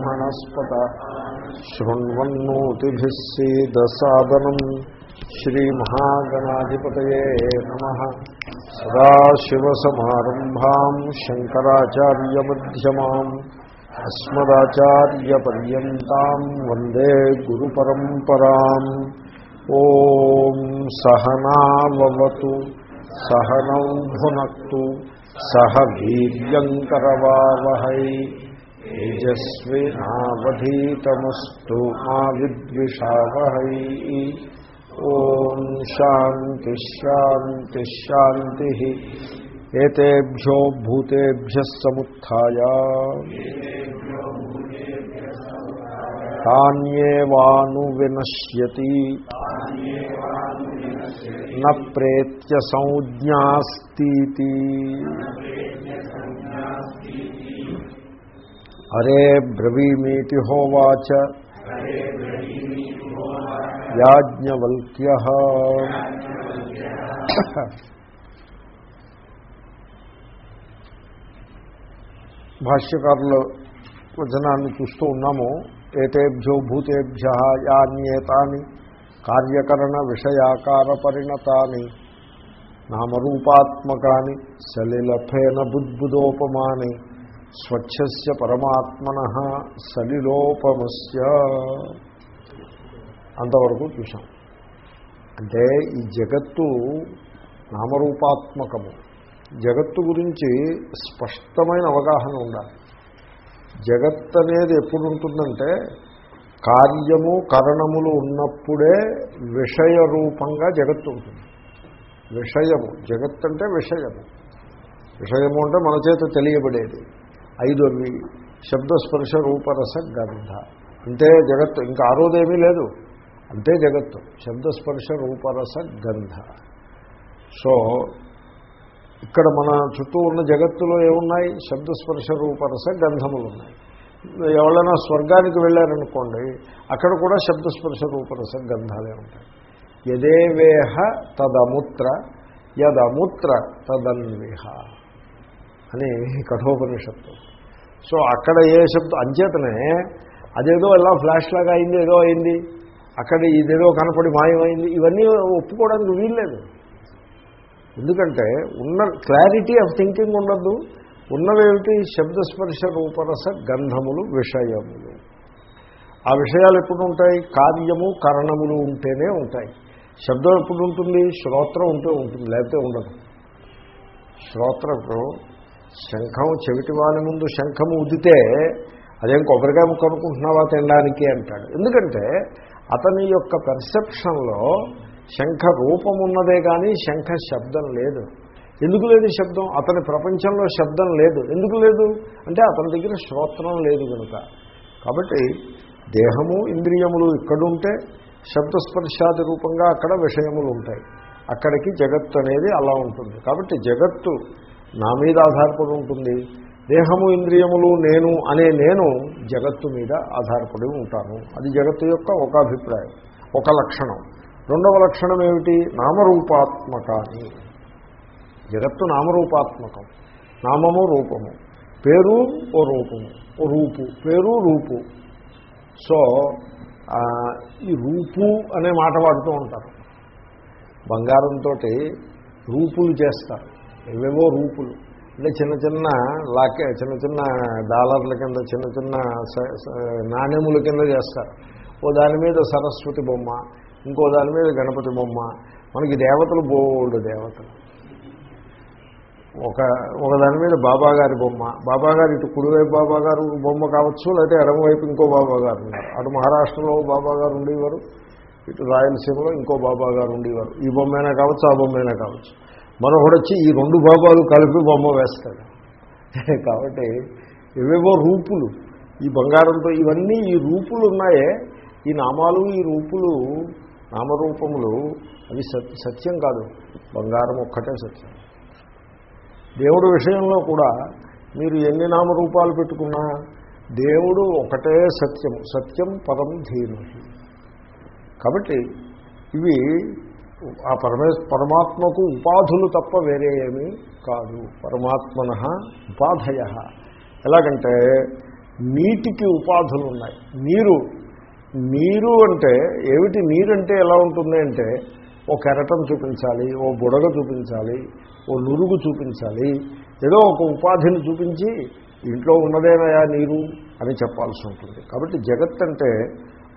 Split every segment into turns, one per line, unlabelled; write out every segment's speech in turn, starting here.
ब्रह्मणस्पत शृण्वन्नोतिभिः सीदसादनम् श्रीमहागणाधिपतये नमः सदाशिवसमारम्भाम् शङ्कराचार्यमध्यमाम् अस्मदाचार्यपर्यन्ताम् वन्दे गुरुपरम्पराम् ॐ सहनावतु सहनौ भुनक्तु सह वीर्यङ्करवावहै తేజస్వినావధీతమస్తు మా విద్విషావహై. ఓం శాంతి శాంతి శాంతి. ఏతేభ్యో భూతేభ్య సముత్య తాన్యేవాను వినశ్యతి న ప్రేత్య అరే బ్రవీమీతి హోవాచ. యాజ్ఞవల్క్య. భాష్యకారుల వచనాన్ని చూస్తూ ఉన్నాము. ఏతేభ్యో భూతేభ్య యాన్యేతాని కార్యకరణ విషయాకార పరిణతాని నామరూపాత్మకాని సలిలఫేన బుద్బుదోపమాని స్వచ్ఛస్య పరమాత్మన సలిలోపమస్య. అంతవరకు చూసాం అంటే ఈ జగత్తు నామరూపాత్మకము. జగత్తు గురించి స్పష్టమైన అవగాహన ఉండాలి. జగత్ అనేది ఎప్పుడు ఉంటుందంటే కార్యము కరణములు ఉన్నప్పుడే విషయ రూపంగా జగత్తు ఉంటుంది. విషయము జగత్ అంటే విషయము. విషయము అంటే మన చేత తెలియబడేది. ఐదు అవి శబ్దస్పర్శ రూపరస గంధ. అంటే జగత్తు ఇంకా ఆరోదేమీ లేదు. అంతే జగత్తు శబ్దస్పర్శ రూపరస గంధ. సో ఇక్కడ మన చుట్టూ ఉన్న జగత్తులో ఏమున్నాయి? శబ్దస్పర్శ రూపరస గంధములు ఉన్నాయి ఎవరైనా స్వర్గానికి వెళ్ళారనుకోండి అక్కడ కూడా శబ్దస్పర్శ రూపరస గంధాలే ఉంటాయి. యదేవేహ తదముత్ర యదముత్ర తదన్విహ అని కఠోపనిషత్తు. సో అక్కడ ఏ శబ్దం అంచేతనే అదేదో ఎలా ఫ్లాష్ లాగా అయింది ఏదో అయింది. అక్కడ ఇదేదో కనపడి మాయమైంది. ఇవన్నీ ఒప్పుకోవడానికి వీల్లేదు. ఎందుకంటే ఉన్న క్లారిటీ ఆఫ్ థింకింగ్ ఉండద్దు. ఉన్నవేమిటి? శబ్దస్పర్శ రూపరస గంధములు విషయములు. ఆ విషయాలు ఎప్పుడు ఉంటాయి? కార్యము కరణములు ఉంటేనే ఉంటాయి. శబ్దం ఎప్పుడు ఉంటుంది? శ్రోత్రం ఉంటే ఉంటుంది లేకపోతే ఉండదు. శ్రోత్రకు శంఖం చెవిటి వాని ముందు శంఖము ఉదితే అదేం కొబ్బరికాయ ముక్క అనుకుంటున్నావా తినడానికి అంటాడు. ఎందుకంటే అతని యొక్క పెర్సెప్షన్లో శంఖ రూపం ఉన్నదే కానీ శంఖ శబ్దం లేదు. ఎందుకు లేదు శబ్దం? అతని ప్రపంచంలో శబ్దం లేదు. ఎందుకు లేదు? అంటే అతని దగ్గర శ్రోత్రం లేదు కనుక కాబట్టి దేహము ఇంద్రియములు ఇక్కడుంటే శబ్దస్పర్శాది రూపంగా అక్కడ విషయములు ఉంటాయి. అక్కడికి జగత్తు అనేది అలా ఉంటుంది. కాబట్టి జగత్తు నా మీద ఆధారపడి ఉంటుంది. దేహము ఇంద్రియములు నేను అనే నేను జగత్తు మీద ఆధారపడి ఉంటాను. అది జగత్తు యొక్క ఒక అభిప్రాయం ఒక లక్షణం. రెండవ లక్షణం ఏమిటి? నామరూపాత్మకాని జగత్తు నామరూపాత్మకం. నామము రూపము. పేరు ఓ రూపము. ఓ రూపు. పేరు రూపు. సో ఈ రూపు అనే మాట వాడుతూ ఉంటారు. బంగారంతో రూపులు చేస్తారు. ఏవేవో రూపులు. అంటే చిన్న చిన్న లాకే చిన్న చిన్న డాలర్ల కింద చిన్న చిన్న నాణ్యముల కింద చేస్తారు. ఓ దాని మీద సరస్వతి బొమ్మ ఇంకో దాని మీద గణపతి బొమ్మ. మనకి దేవతలు బోల్డ్ దేవతలు. ఒక ఒక దాని మీద బాబాగారి బొమ్మ. బాబాగారు ఇటు కుడివైపు బాబాగారు బొమ్మ కావచ్చు లేకపోతే ఎడమవైపు ఇంకో బాబాగారు ఉన్నారు అటు మహారాష్ట్రలో బాబాగారు ఉండేవారు ఇటు రాయలసీమలో ఇంకో బాబాగారు ఉండేవారు. ఈ బొమ్మైనా కావచ్చు ఆ బొమ్మైనా కావచ్చు. మరొకడు వచ్చి ఈ రెండు భాగాలు కలిపి బొమ్మ వేస్తాడు. కాబట్టి ఇవేవో రూపులు ఈ బంగారంతో ఇవన్నీ ఈ రూపులు ఉన్నాయే. ఈ నామాలు ఈ రూపులు నామరూపములు అవి సత్యం కాదు. బంగారం ఒక్కటే సత్యం. దేవుడు విషయంలో కూడా మీరు ఎన్ని నామరూపాలు పెట్టుకున్నా దేవుడు ఒకటే సత్యం సత్యం పరం ధీమహి. కాబట్టి ఇవి ఆ పరమే పరమాత్మకు ఉపాధులు తప్ప వేరే ఏమీ కాదు. పరమాత్మన ఉపాధయ. ఎలాగంటే నీటికి ఉపాధులు ఉన్నాయి. నీరు నీరు అంటే ఏమిటి? నీరు అంటే ఎలా ఉంటుంది అంటే ఓ కెరటం చూపించాలి ఓ బుడగ చూపించాలి ఓ నురుగు చూపించాలి. ఏదో ఒక ఉపాధిని చూపించి ఇంట్లో ఉన్నదేనయా నీరు అని చెప్పాల్సి ఉంటుంది. కాబట్టి జగత్ అంటే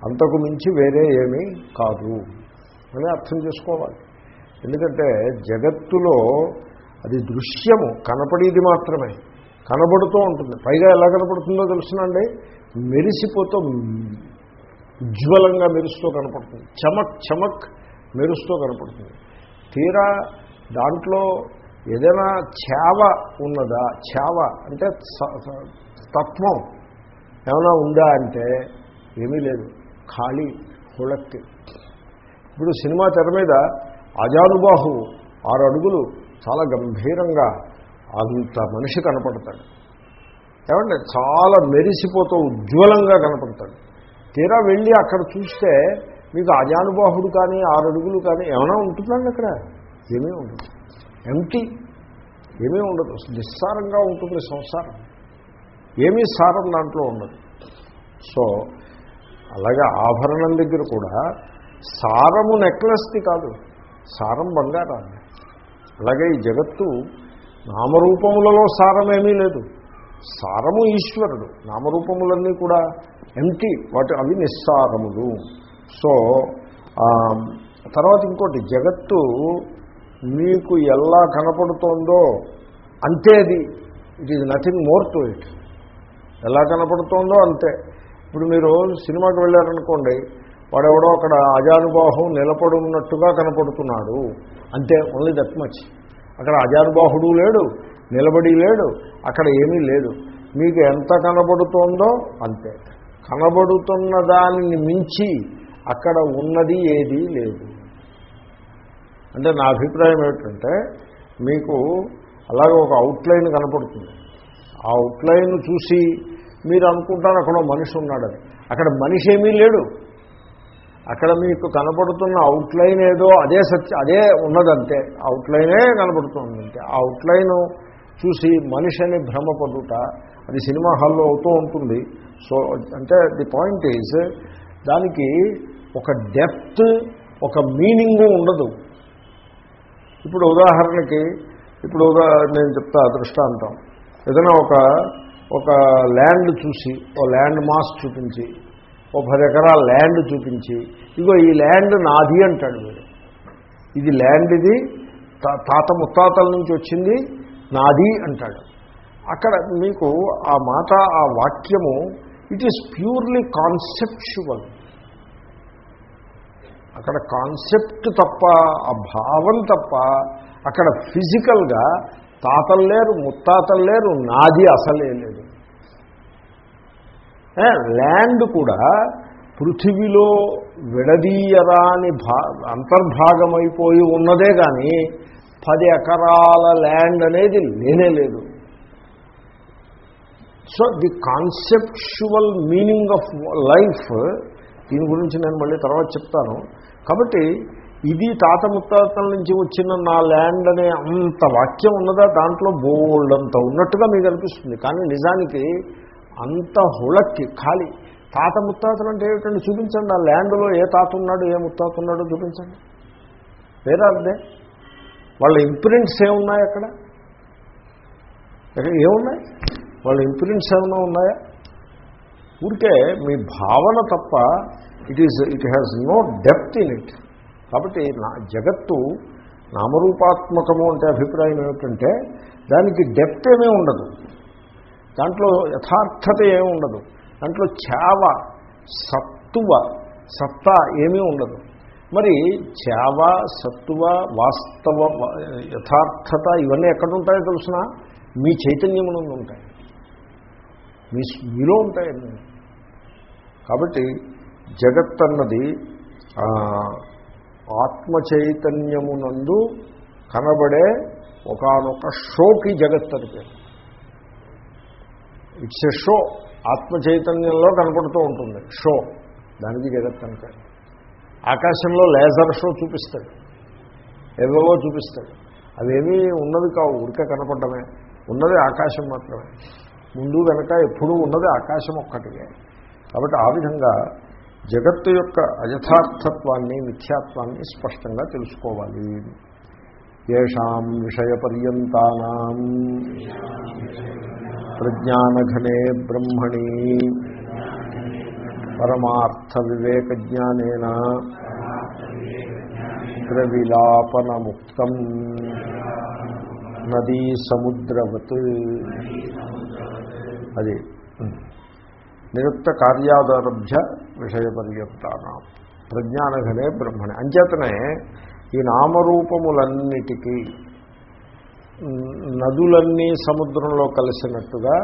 అంతకు మించి వేరే ఏమీ కాదు. అని అర్థం చేసుకోవాలి. ఎందుకంటే జగత్తులో అది దృశ్యము కనపడేది మాత్రమే. కనబడుతూ ఉంటుంది. పైగా ఎలా కనపడుతుందో తెలుసునండి మెరిసిపోతూ ఉజ్వలంగా మెరుస్తూ కనపడుతుంది. చమక్ చమక్ మెరుస్తూ కనపడుతుంది. తీరా దాంట్లో ఏదైనా చేవ ఉన్నదా? చేవ అంటే స- తత్వం ఏమైనా ఉందా అంటే ఏమీ లేదు. ఖాళీ హుళక్కి. ఇప్పుడు సినిమా తెర మీద అజానుబాహు ఆరు అడుగులు చాలా గంభీరంగా అంత మనిషి కనపడతాడు. ఏమంటే చాలా మెరిసిపోతూ ఉజ్వలంగా కనపడతాడు. తీరా వెళ్ళి అక్కడ చూస్తే మీకు అజానుబాహుడు కానీ ఆరు అడుగులు కానీ ఏమైనా ఉంటుందండి అక్కడ? ఏమీ ఉండదు. ఎంటీ ఏమీ ఉండదు. నిస్సారంగా ఉంటుంది సంసారం. ఏమీ సారం దాంట్లో ఉండదు. సో అలాగే ఆభరణం దగ్గర కూడా సారము నెక్లెస్ది కాదు. సారం బంగారాన్ని. అలాగే ఈ జగత్తు నామరూపములలో సారమేమీ లేదు. సారము ఈశ్వరుడు. నామరూపములన్నీ కూడా ఎంటీ వాటి అవి నిస్సారములు. సో తర్వాత ఇంకోటి జగత్తు మీకు ఎలా కనపడుతోందో అంతే అది. It is nothing more to it ఎలా కనపడుతోందో అంతే. ఇప్పుడు మీరు సినిమాకి వెళ్ళారనుకోండి వాడెవడో అక్కడ అజానుబాహు నిలబడున్నట్టుగా కనపడుతున్నాడు. అంతే ఓన్లీ దట్ మచ్ అక్కడ అజానుబాహుడు లేడు నిలబడి లేడు అక్కడ ఏమీ లేదు. మీకు ఎంత కనబడుతోందో అంతే. కనబడుతున్న దానిని మించి అక్కడ ఉన్నది ఏదీ లేదు. అంటే నా అభిప్రాయం ఏమిటంటే మీకు అలాగే ఒక అవుట్లైన్ కనపడుతుంది. ఆ అవుట్లైన్ చూసి మీరు అనుకుంటారు అక్కడ మనిషి ఉన్నాడని. అక్కడ మనిషి ఏమీ లేడు. అక్కడ మీకు కనపడుతున్న అవుట్లైన్ ఏదో అదే సత్య అదే ఉన్నదంతే అవుట్లైనే కనపడుతుంది. అంతే ఆ అవుట్లైన్ చూసి మనిషిని భ్రమపడుట అది సినిమా హాల్లో అవుతూ ఉంటుంది. సో అంటే ది పాయింట్ ఈజ్ దానికి ఒక డెప్త్ ఒక మీనింగు ఉండదు. ఇప్పుడు ఉదాహరణకి ఇప్పుడు నేను చెప్తా దృష్టాంతం. ఏదైనా ఒక ఒక ల్యాండ్ చూసి ఓ ల్యాండ్ మాస్ చూపించి ఓ పది ఎకరాల ల్యాండ్ చూపించి ఇగో ఈ ల్యాండ్ నాది అంటాడు వీడు. ఇది ల్యాండ్ ఇది తా- తాత ముత్తాతల నుంచి వచ్చింది నాది అంటాడు. అక్కడ మీకు ఆ మాట ఆ వాక్యము ఇట్ ఈస్ ప్యూర్లీ కాన్సెప్చువల్ అక్కడ కాన్సెప్ట్ తప్ప ఆ భావం తప్ప అక్కడ ఫిజికల్గా తాతలు లేరు ముత్తాతలు లేరు నాది అసలే లేదు. ల్యాండ్ కూడా పృథివీలో విడదీయరాని భా అంతర్భాగమైపోయి ఉన్నదే కానీ పది ఎకరాల ల్యాండ్ అనేది లేనే లేదు. So the conceptual meaning of life దీని గురించి నేను మళ్ళీ తర్వాత చెప్తాను. కాబట్టి ఇది తాత ముత్తాతల నుంచి వచ్చిన నా ల్యాండ్ అనే అంత వాక్యం ఉన్నదా? దాంట్లో బోల్డ్ అంత ఉన్నట్టుగా మీకు అనిపిస్తుంది. కానీ నిజానికి అంత హుళక్కి ఖాళీ. తాత ముత్తాతలు అంటే ఏమిటండి? చూపించండి ఆ ల్యాండ్లో ఏ తాత ఉన్నాడు ఏ ముత్తాత ఉన్నాడో చూపించండి. వేరే అదే? వాళ్ళ ఇంప్రింట్స్ ఏమున్నాయి అక్కడ? ఏమున్నాయి? వాళ్ళ ఇంప్రింట్స్ ఏమైనా ఉన్నాయా? ఊరికే మీ భావన తప్ప it is it has no depth in it కాబట్టి నా జగత్తు నామరూపాత్మకము అంటే అభిప్రాయం ఏమిటంటే దానికి డెప్త్ ఏమీ ఉండదు. దాంట్లో యథార్థత ఏమి ఉండదు. దాంట్లో చేవ సత్తువ సత్తా ఏమీ ఉండదు. మరి చేవ సత్తువ వాస్తవ యథార్థత ఇవన్నీ ఎక్కడ ఉంటాయో తెలుసిన? మీ చైతన్యమునందు ఉంటాయి. మీ మీలో ఉంటాయండి కాబట్టి జగత్ అన్నది ఆ, ఆత్మ చైతన్యమునందు కనబడే ఒకనొక షోకి జగత్ అని పేరు. ఇట్స్ ఎ షో ఆత్మ చైతన్యంలో కనపడుతూ ఉంటుంది. షో దానికి జగత్ అని ఆకాశంలో లేజర్ షో చూపిస్తాడు. ఎవరో చూపిస్తాడు. అవేమీ ఉన్నది కావు. ఊరికే కనపడమే. ఉన్నది ఆకాశం మాత్రమే. ముందు వెనక ఎప్పుడూ ఉన్నది ఆకాశం ఒక్కటిగా కాబట్టి ఆ విధంగా జగత్తు యొక్క అయథార్థత్వాన్ని మిథ్యాత్వాన్ని స్పష్టంగా తెలుసుకోవాలి. ఏషాం విషయపర్యంతానాం ప్రజ్ఞానఘనే బ్రహ్మణి పరమార్థ వివేక జ్ఞానేన ద్రవిలాపనముక్తం నదీ సముద్రవత్ అది నిరుక్త కార్యాదారభ్య విషయపర్యంతానం ప్రజ్ఞానఘనే బ్రహ్మణి అంచేతనే ఈ నామరూపములన్నిటికీ నదులన్నీ సముద్రంలో కలిసినట్టుగా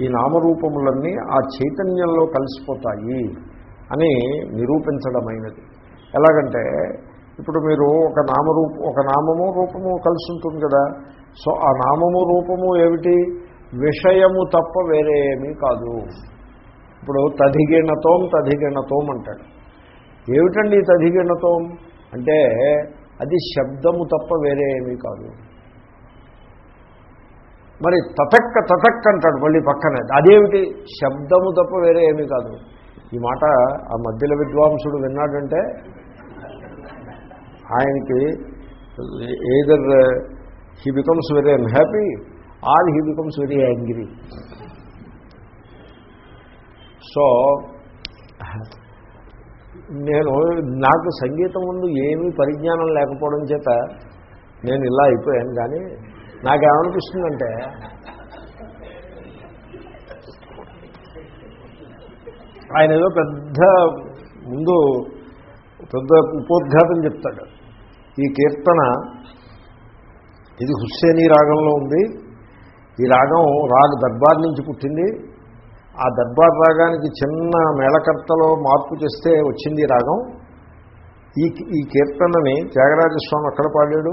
ఈ నామరూపములన్నీ ఆ చైతన్యంలో కలిసిపోతాయి అని నిరూపించడమైనది. ఎలాగంటే ఇప్పుడు మీరు ఒక నామరూప ఒక నామము రూపము కలిసి ఉంటుంది కదా సో ఆ నామము రూపము ఏమిటి? విషయము తప్ప వేరే ఏమీ కాదు. ఇప్పుడు తదిగిణతోం తదిగిణతోం అంటాడు. ఏమిటండి తదిగిణతోం అంటే అది శబ్దము తప్ప వేరే ఏమీ కాదు. మరి తతక్క తతక్క అంటాడు మళ్ళీ పక్కనే. అదేమిటి? శబ్దము తప్ప వేరే ఏమీ కాదు. ఈ మాట ఆ మధ్యలో విద్వాంసుడు విన్నాడంటే ఆయనకి either he becomes very unhappy or he becomes very angry so నేను నాకు సంగీతం ముందు ఏమీ పరిజ్ఞానం లేకపోవడం చేత నేను ఇలా అయిపోయాను కానీ నాకేమనిపిస్తుందంటే ఆయన ఏదో పెద్ద ముందు పెద్ద ఉపోద్ఘాతం చెప్తాడు. ఈ కీర్తన ఇది హుస్సేనీ రాగంలో ఉంది. ఈ రాగం రాగ దర్బార్ నుంచి పుట్టింది. ఆ దర్బార్ రాగానికి చిన్న మేళకర్తలో మార్పు చేస్తే వచ్చింది ఈ రాగం. ఈ ఈ కీర్తనని త్యాగరాజస్వామి అక్కడ పాడాడు?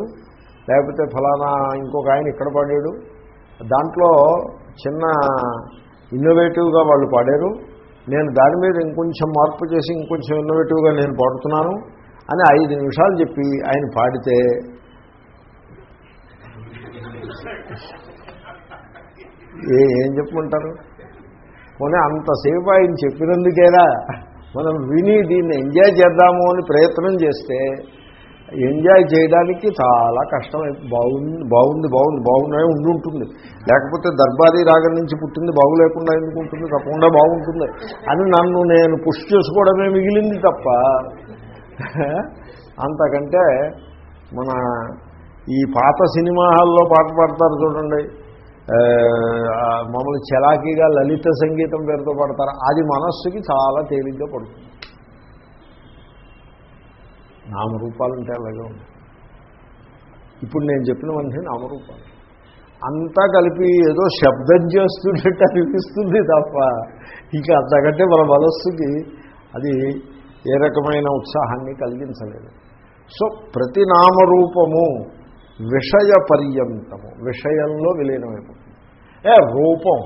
లేకపోతే ఫలానా ఇంకొక ఆయన ఇక్కడ పాడాడు? దాంట్లో చిన్న ఇన్నోవేటివ్గా వాళ్ళు పాడారు. నేను దాని మీద ఇంకొంచెం మార్పు చేసి ఇంకొంచెం ఇన్నోవేటివ్గా నేను పాడుతున్నాను అని ఐదు నిమిషాలు చెప్పి ఆయన పాడితే ఏ ఏం చెప్పమంటారు పోనీ అంతసేపు ఆయన చెప్పినందుకేలా? మనం విని దీన్ని ఎంజాయ్ చేద్దాము అని ప్రయత్నం చేస్తే ఎంజాయ్ చేయడానికి చాలా కష్టం బాగుంది బాగుంది బాగుంది బాగున్నాయి ఉండి ఉంటుంది లేకపోతే దర్బారీ రాగం నుంచి పుట్టింది బాగులేకుండా ఎందుకు ఉంటుంది? తప్పకుండా బాగుంటుంది. అని నన్ను నేను పుష్ చేసుకోవడమే మిగిలింది తప్ప అంతకంటే మన ఈ పాత సినిమా హాల్లో పాట పాడతారు చూడండి. మమ్మల్ని చలాకీగా లలిత సంగీతం పేరుతో పడతారు. అది మనస్సుకి చాలా తేలిగ్గా పడుతుంది. నామరూపాలు అంటే అలాగే ఉంది ఇప్పుడు నేను చెప్పినవన్నీ నామరూపాలు. అంతా కలిపి ఏదో శబ్దం చేస్తున్నట్టు అనిపిస్తుంది తప్ప ఇంకా అంతకంటే మన మనస్సుకి అది ఏ రకమైన ఉత్సాహాన్ని కలిగించలేదు. సో ప్రతి నామరూపము విషయ పర్యంతము విషయంలో విలీనమైపోతుంది. ఏ రూపం.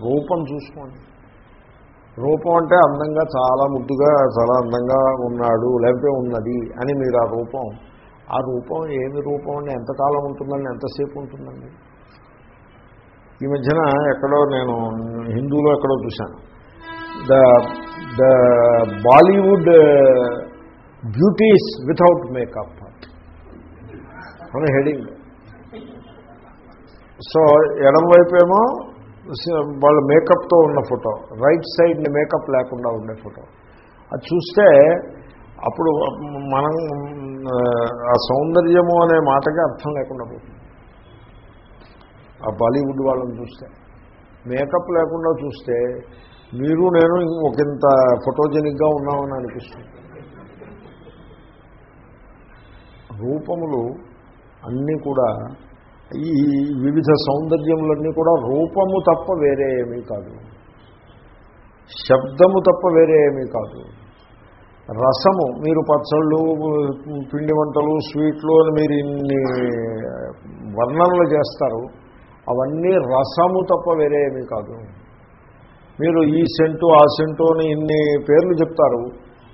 రూపం చూసుకోండి. రూపం అంటే అందంగా చాలా ముద్దుగా చాలా అందంగా ఉన్నాడు లేకపోతే ఉన్నది అని మీరు ఆ రూపం. ఆ రూపం ఏమి రూపం అండి? ఎంతకాలం ఉంటుందండి? ఎంతసేపు ఉంటుందండి? ఈ మధ్యన ఎక్కడో నేను హిందూలో ఎక్కడో చూశాను. The the Bollywood beauties without makeup. అని హెడింగ్. సో ఎడం వైపేమో వాళ్ళ మేకప్తో ఉన్న ఫోటో రైట్ సైడ్ని మేకప్ లేకుండా ఉండే ఫోటో. అది చూస్తే అప్పుడు మనం ఆ సౌందర్యము అనే మాటకి అర్థం లేకుండా పోతుంది. ఆ బాలీవుడ్ వాళ్ళని చూస్తే. మేకప్ లేకుండా చూస్తే మీరు నేను ఒకంత ఫోటోజెనిక్గా ఉన్నామని అనిపిస్తుంది. రూపములు అన్నీ కూడా ఈ వివిధ సౌందర్యములన్నీ కూడా రూపము తప్ప వేరే ఏమీ కాదు. శబ్దము తప్ప వేరే ఏమీ కాదు. రసము మీరు పచ్చళ్ళు పిండి వంటలు స్వీట్లు అని మీరు ఇన్ని వర్ణనలు చేస్తారు అవన్నీ రసము తప్ప వేరే ఏమీ కాదు. మీరు ఈ సెంటు ఆ సెంటు అని ఇన్ని పేర్లు చెప్తారు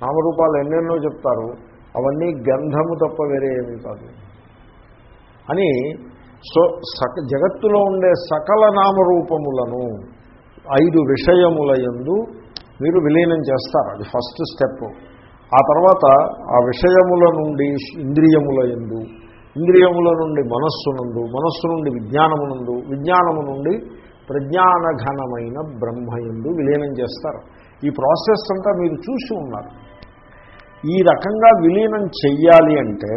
నామరూపాలు ఎన్నెన్నో చెప్తారు అవన్నీ గంధము తప్ప వేరే ఏమీ కాదు. అని సో సక జగత్తులో ఉండే సకల నామరూపములను ఐదు విషయముల యందు మీరు విలీనం చేస్తారు. అది ఫస్ట్ స్టెప్. ఆ తర్వాత ఆ విషయముల నుండి ఇంద్రియముల యందు ఇంద్రియముల నుండి మనస్సునందు మనస్సు నుండి విజ్ఞానమునందు విజ్ఞానము నుండి ప్రజ్ఞానఘనమైన బ్రహ్మయందు విలీనం చేస్తారు. ఈ ప్రాసెస్ అంతా మీరు చూసి ఉన్నారు. ఈ రకంగా విలీనం చెయ్యాలి అంటే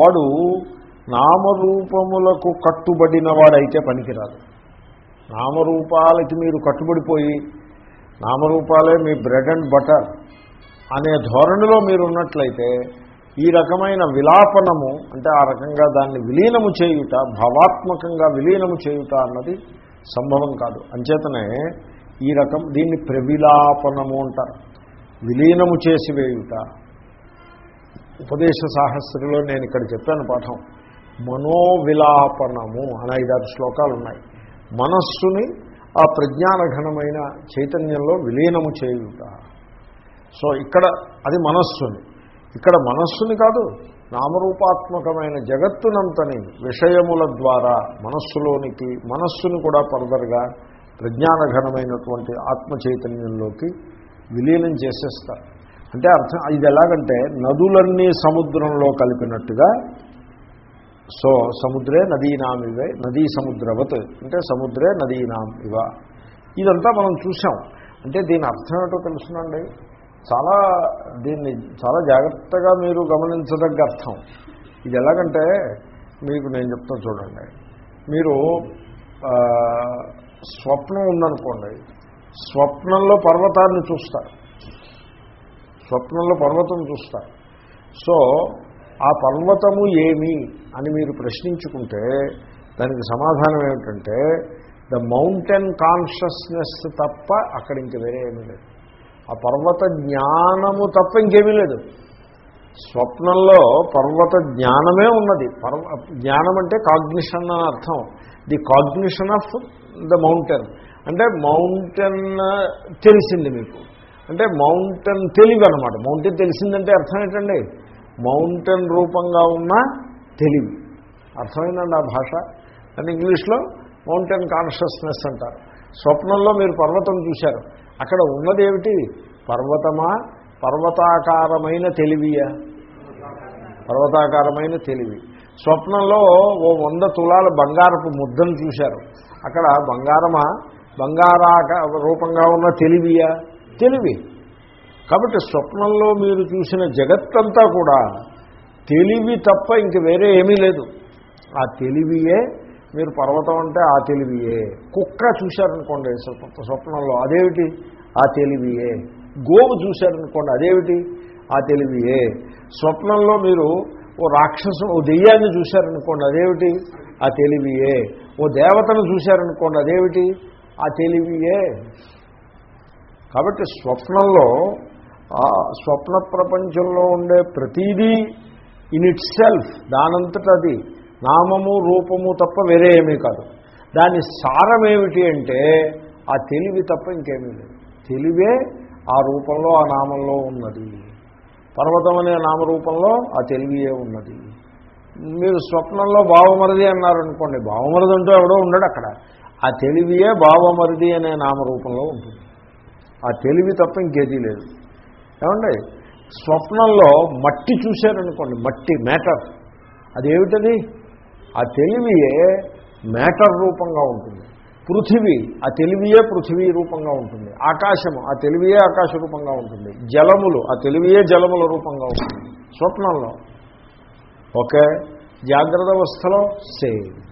వాడు నామరూపములకు కట్టుబడిన వాడైతే పనికిరాదు. నామరూపాలకి మీరు కట్టుబడిపోయి నామరూపాలే మీ బ్రెడ్ అండ్ బటర్ అనే ధోరణిలో మీరు ఉన్నట్లయితే ఈ రకమైన విలాపనము అంటే ఆ రకంగా దాన్ని విలీనము చేయుట భావాత్మకంగా విలీనము చేయుట అన్నది సంభవం కాదు. అంచేతనే ఈ రకం దీన్ని ప్రవిలాపనము అంటారు. విలీనము చేసి వేయుట. ఉపదేశ సాహస్రిలో నేను ఇక్కడ చెప్పాను పాఠం. మనోవిలాపనము అనే ఐదారు శ్లోకాలు ఉన్నాయి మనస్సుని ఆ ప్రజ్ఞానఘనమైన చైతన్యంలో విలీనము చేయుట. సో ఇక్కడ అది మనస్సుని. ఇక్కడ మనస్సుని కాదు నామరూపాత్మకమైన జగత్తునంతని విషయముల ద్వారా మనస్సులోనికి మనస్సుని కూడా పరదరగా ప్రజ్ఞానఘనమైనటువంటి ఆత్మ చైతన్యంలోకి విలీనం చేసేస్తారు. అంటే అర్థం ఇది ఎలాగంటే నదులన్నీ సముద్రంలో కలిపినట్టుగా సో సముద్రే నదీనామివే నదీ సముద్రవత్ అంటే సముద్రే నదీనాం ఇవ. ఇదంతా మనం చూసాం అంటే దీని అర్థం ఏంటో తెలుసునండి? చాలా దీన్ని చాలా జాగ్రత్తగా మీరు గమనించదగ్గ అర్థం. ఇది ఎలాగంటే మీకు నేను చెప్తాను చూడండి. మీరు స్వప్నం ఉందనుకోండి. స్వప్నంలో పర్వతాన్ని చూస్తారు. స్వప్నంలో పర్వతం చూస్తారు. సో ఆ పర్వతము ఏమి? అని మీరు ప్రశ్నించుకుంటే దానికి సమాధానం ఏమిటంటే ద మౌంటైన్ కాన్షియస్నెస్ తప్ప అక్కడ ఇంక వేరే ఏమీ లేదు. ఆ పర్వత జ్ఞానము తప్ప ఇంకేమీ లేదు. స్వప్నంలో పర్వత జ్ఞానమే ఉన్నది. పర్వ జ్ఞానం అంటే కాగ్నిషన్ అని అర్థం. The cognition of the mountain. అంటే మౌంటైన్ తెలిసింది మీకు. అంటే మౌంటైన్ తెలివి అనమాట మౌంటైన్ తెలిసిందంటే అర్థం ఏంటండి? మౌంటైన్ రూపంగా ఉన్న తెలివి. అర్థమైందండి ఆ భాష? అని ఇంగ్లీష్లో మౌంటైన్ కాన్షియస్నెస్ అంటారు. స్వప్నంలో మీరు పర్వతం చూశారు. అక్కడ ఉన్నదేమిటి? పర్వతమా? పర్వతాకారమైన తెలివియా? పర్వతాకారమైన తెలివి. స్వప్నంలో ఓ వంద తులాల బంగారపు ముద్దను చూశారు. అక్కడ బంగారమా? బంగారాక రూపంగా ఉన్న తెలివియా? తెలివి. కాబట్టి స్వప్నంలో మీరు చూసిన జగత్తంతా కూడా తెలివి తప్ప ఇంక వేరే ఏమీ లేదు. ఆ తెలివియే మీరు పర్వతం అంటే ఆ తెలివియే. కుక్క చూశారనుకోండి స్వప్నంలో అదేమిటి? ఆ తెలివియే. గోవు చూశారనుకోండి అదేమిటి? ఆ తెలివియే. స్వప్నంలో మీరు ఓ రాక్షసు ఓ దెయ్యాన్ని చూశారనుకోండి అదేమిటి? ఆ తెలివియే. ఓ దేవతను చూశారనుకోండి అదేమిటి? ఆ తెలివియే. కాబట్టి స్వప్నంలో ఆ స్వప్న ప్రపంచంలో ఉండే ప్రతీదీ ఇన్ ఇట్ సెల్ఫ్ దానంతట అది నామము రూపము తప్ప వేరే ఏమీ కాదు. దాని సారం ఏమిటి అంటే ఆ తెలివి తప్ప ఇంకేమీ లేదు. తెలివే ఆ రూపంలో ఆ నామంలో ఉన్నది. పర్వతం అనే నామరూపంలో ఆ తెలివియే ఉన్నది. మీరు స్వప్నంలో బావమరిది అన్నారనుకోండి బావమరిది అంటూ ఎవడో ఉండడు అక్కడ. ఆ తెలివియే బావమరిది అనే నామరూపంలో ఉంటుంది. ఆ తెలివి తప్ప ఇంకేదీ లేదు. ఏమండి? స్వప్నంలో మట్టి చూశారనుకోండి మట్టి మ్యాటర్. అదేమిటది? ఆ తెలివియే మ్యాటర్ రూపంగా ఉంటుంది. పృథివీ ఆ తెలివియే పృథివీ రూపంగా ఉంటుంది. ఆకాశము ఆ తెలివియే ఆకాశ రూపంగా ఉంటుంది. జలములు ఆ తెలివియే జలముల రూపంగా ఉంటుంది. స్వప్నంలో. ఓకే? జాగ్రత్త అవస్థలో సేమ్.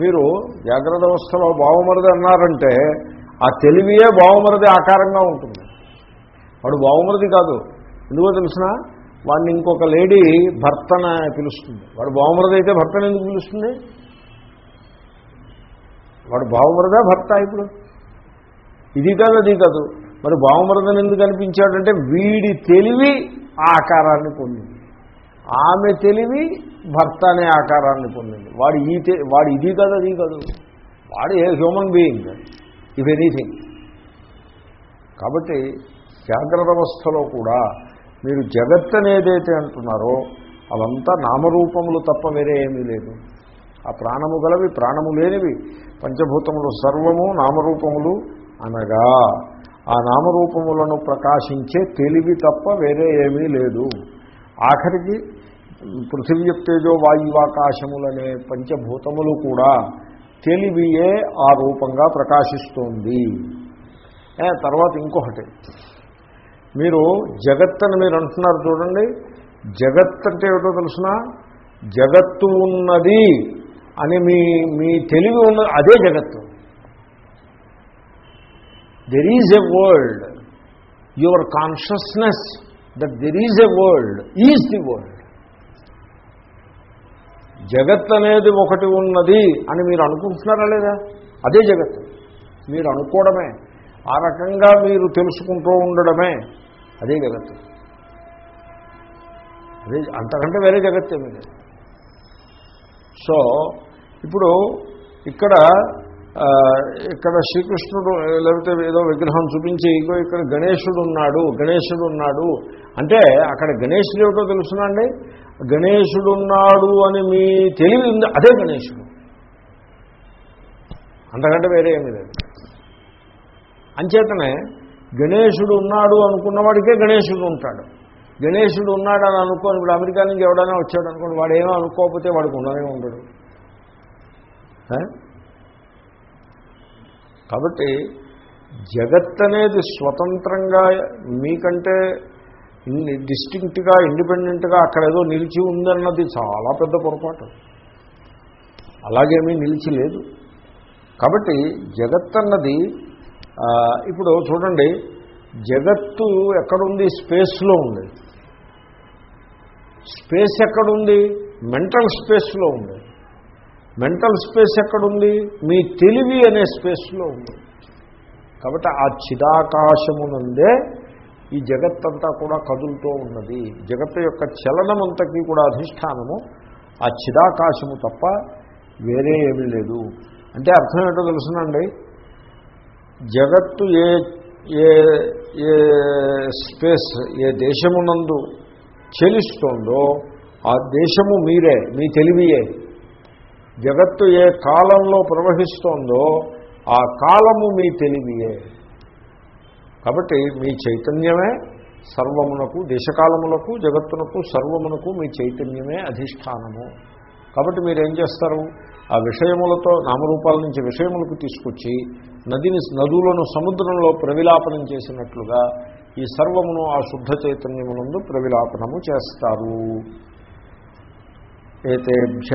మీరు జాగ్రత్త అవస్థలో బావమరిది అన్నారంటే ఆ తెలివియే బావమరిది ఆకారంగా ఉంటుంది. వాడు బావమరిది కాదు. ఎందుకో తెలిసిన? వాడిని ఇంకొక లేడీ భర్తన పిలుస్తుంది. వాడు బావమరిది అయితే భర్తను ఎందుకు పిలుస్తుంది? వాడు బావమరదా భర్త ఇప్పుడు? ఇది కాదు అది కాదు. మరి బావమరదని ఎందుకు అనిపించాడంటే వీడి తెలివి ఆకారాన్ని పొందింది. ఆమె తెలివి భర్త అనే ఆకారాన్ని పొందింది. వాడు ఈ తె- వాడు ఇది కాదు అది కాదు. వాడు a human being if anything కాబట్టి జాగ్రత్త అవస్థలో కూడా మీరు జగత్ అనేదైతే అంటున్నారో అవంతా నామరూపములు తప్ప వేరే ఏమీ లేదు. ఆ ప్రాణము గలవి ప్రాణము లేనివి. పంచభూతములు సర్వము నామరూపములు అనగా ఆ నామరూపములను ప్రకాశించే తెలివి తప్ప వేరే ఏమీ లేదు. ఆఖరికి పృథివీ తేజో వాయువాకాశములనే పంచభూతములు కూడా తెలివియే ఆ రూపంగా ప్రకాశిస్తోంది. తర్వాత ఇంకొకటి. మీరు జగత్ అని మీరు అంటున్నారు చూడండి. జగత్ అంటే ఏమిటో తెలుసిన? జగత్తు ఉన్నది అని మీ మీ తెలివి ఉన్న అదే జగత్తు. There is a world your consciousness that there is a world is the world జగత్ అనేది ఒకటి ఉన్నది అని మీరు అనుకుంటున్నారా లేదా? అదే జగత్ మీరు అనుకోవడమే. ఆ రకంగా మీరు తెలుసుకుంటూ ఉండడమే అదే జగత్తు. అదే అంతకంటే వేరే జగత్ ఏమీ లేదు. సో ఇప్పుడు ఇక్కడ ఇక్కడ శ్రీకృష్ణుడు లేకపోతే ఏదో విగ్రహం చూపించి ఇగో ఇక్కడ గణేశుడు ఉన్నాడు గణేశుడు ఉన్నాడు అంటే అక్కడ గణేశుడు ఏమిటో తెలుసునండి గణేశుడు ఉన్నాడు అని మీ తెలివి ఉంది అదే గణేశుడు. అంతకంటే వేరే ఏమీ లేదు. అంచేతనే గణేశుడు ఉన్నాడు అనుకున్నవాడికే గణేశుడు ఉంటాడు. గణేశుడు ఉన్నాడని అనుకోని ఇప్పుడు అమెరికా నుంచి ఎవడైనా వచ్చాడు అనుకోండి వాడు ఏమో అనుకోకపోతే వాడికి ఉండనే ఉండడు. కాబట్టి జగత్ అనేది స్వతంత్రంగా మీకంటే డిస్టింక్ట్గా ఇండిపెండెంట్గా అక్కడ ఏదో నిలిచి ఉందన్నది చాలా పెద్ద పొరపాటు. అలాగేమీ నిలిచి లేదు. కాబట్టి జగత్ అన్నది ఇప్పుడు చూడండి జగత్తు ఎక్కడుంది? స్పేస్లో ఉంది. స్పేస్ ఎక్కడుంది? మెంటల్ స్పేస్లో ఉంది. మెంటల్ స్పేస్ ఎక్కడుంది? మీ తెలివి అనే స్పేస్లో ఉంది. కాబట్టి ఆ చిదాకాశమునందే ఈ జగత్తంతా కూడా కదులుతూ ఉన్నది. జగత్తు యొక్క చలనమంతకీ కూడా అధిష్టానము. ఆ చిదాకాశము తప్ప వేరే ఏమీ లేదు. అంటే అర్థం ఏంటో తెలుసునండి? జగత్తు ఏ ఏ ఏ స్పేస్ ఏ దేశమునందు చెలిస్తుందో ఆ దేశము మీరే మీ తెలివియే. జగత్తు ఏ కాలంలో ప్రవహిస్తోందో ఆ కాలము మీ తెలివియే. కాబట్టి మీ చైతన్యమే సర్వమునకు దేశకాలములకు జగత్తునకు సర్వమునకు మీ చైతన్యమే అధిష్టానము. కాబట్టి మీరు ఏం చేస్తారు? ఆ విషయములతో నామరూపాల నుంచి విషయములకు తీసుకొచ్చి నదిని నదులను సముద్రంలో ప్రవిలాపనం చేసినట్లుగా ఈ సర్వమును ఆ శుద్ధ చైతన్యమునందు ప్రవిలాపనము చేస్తారు. ఏతేభ్య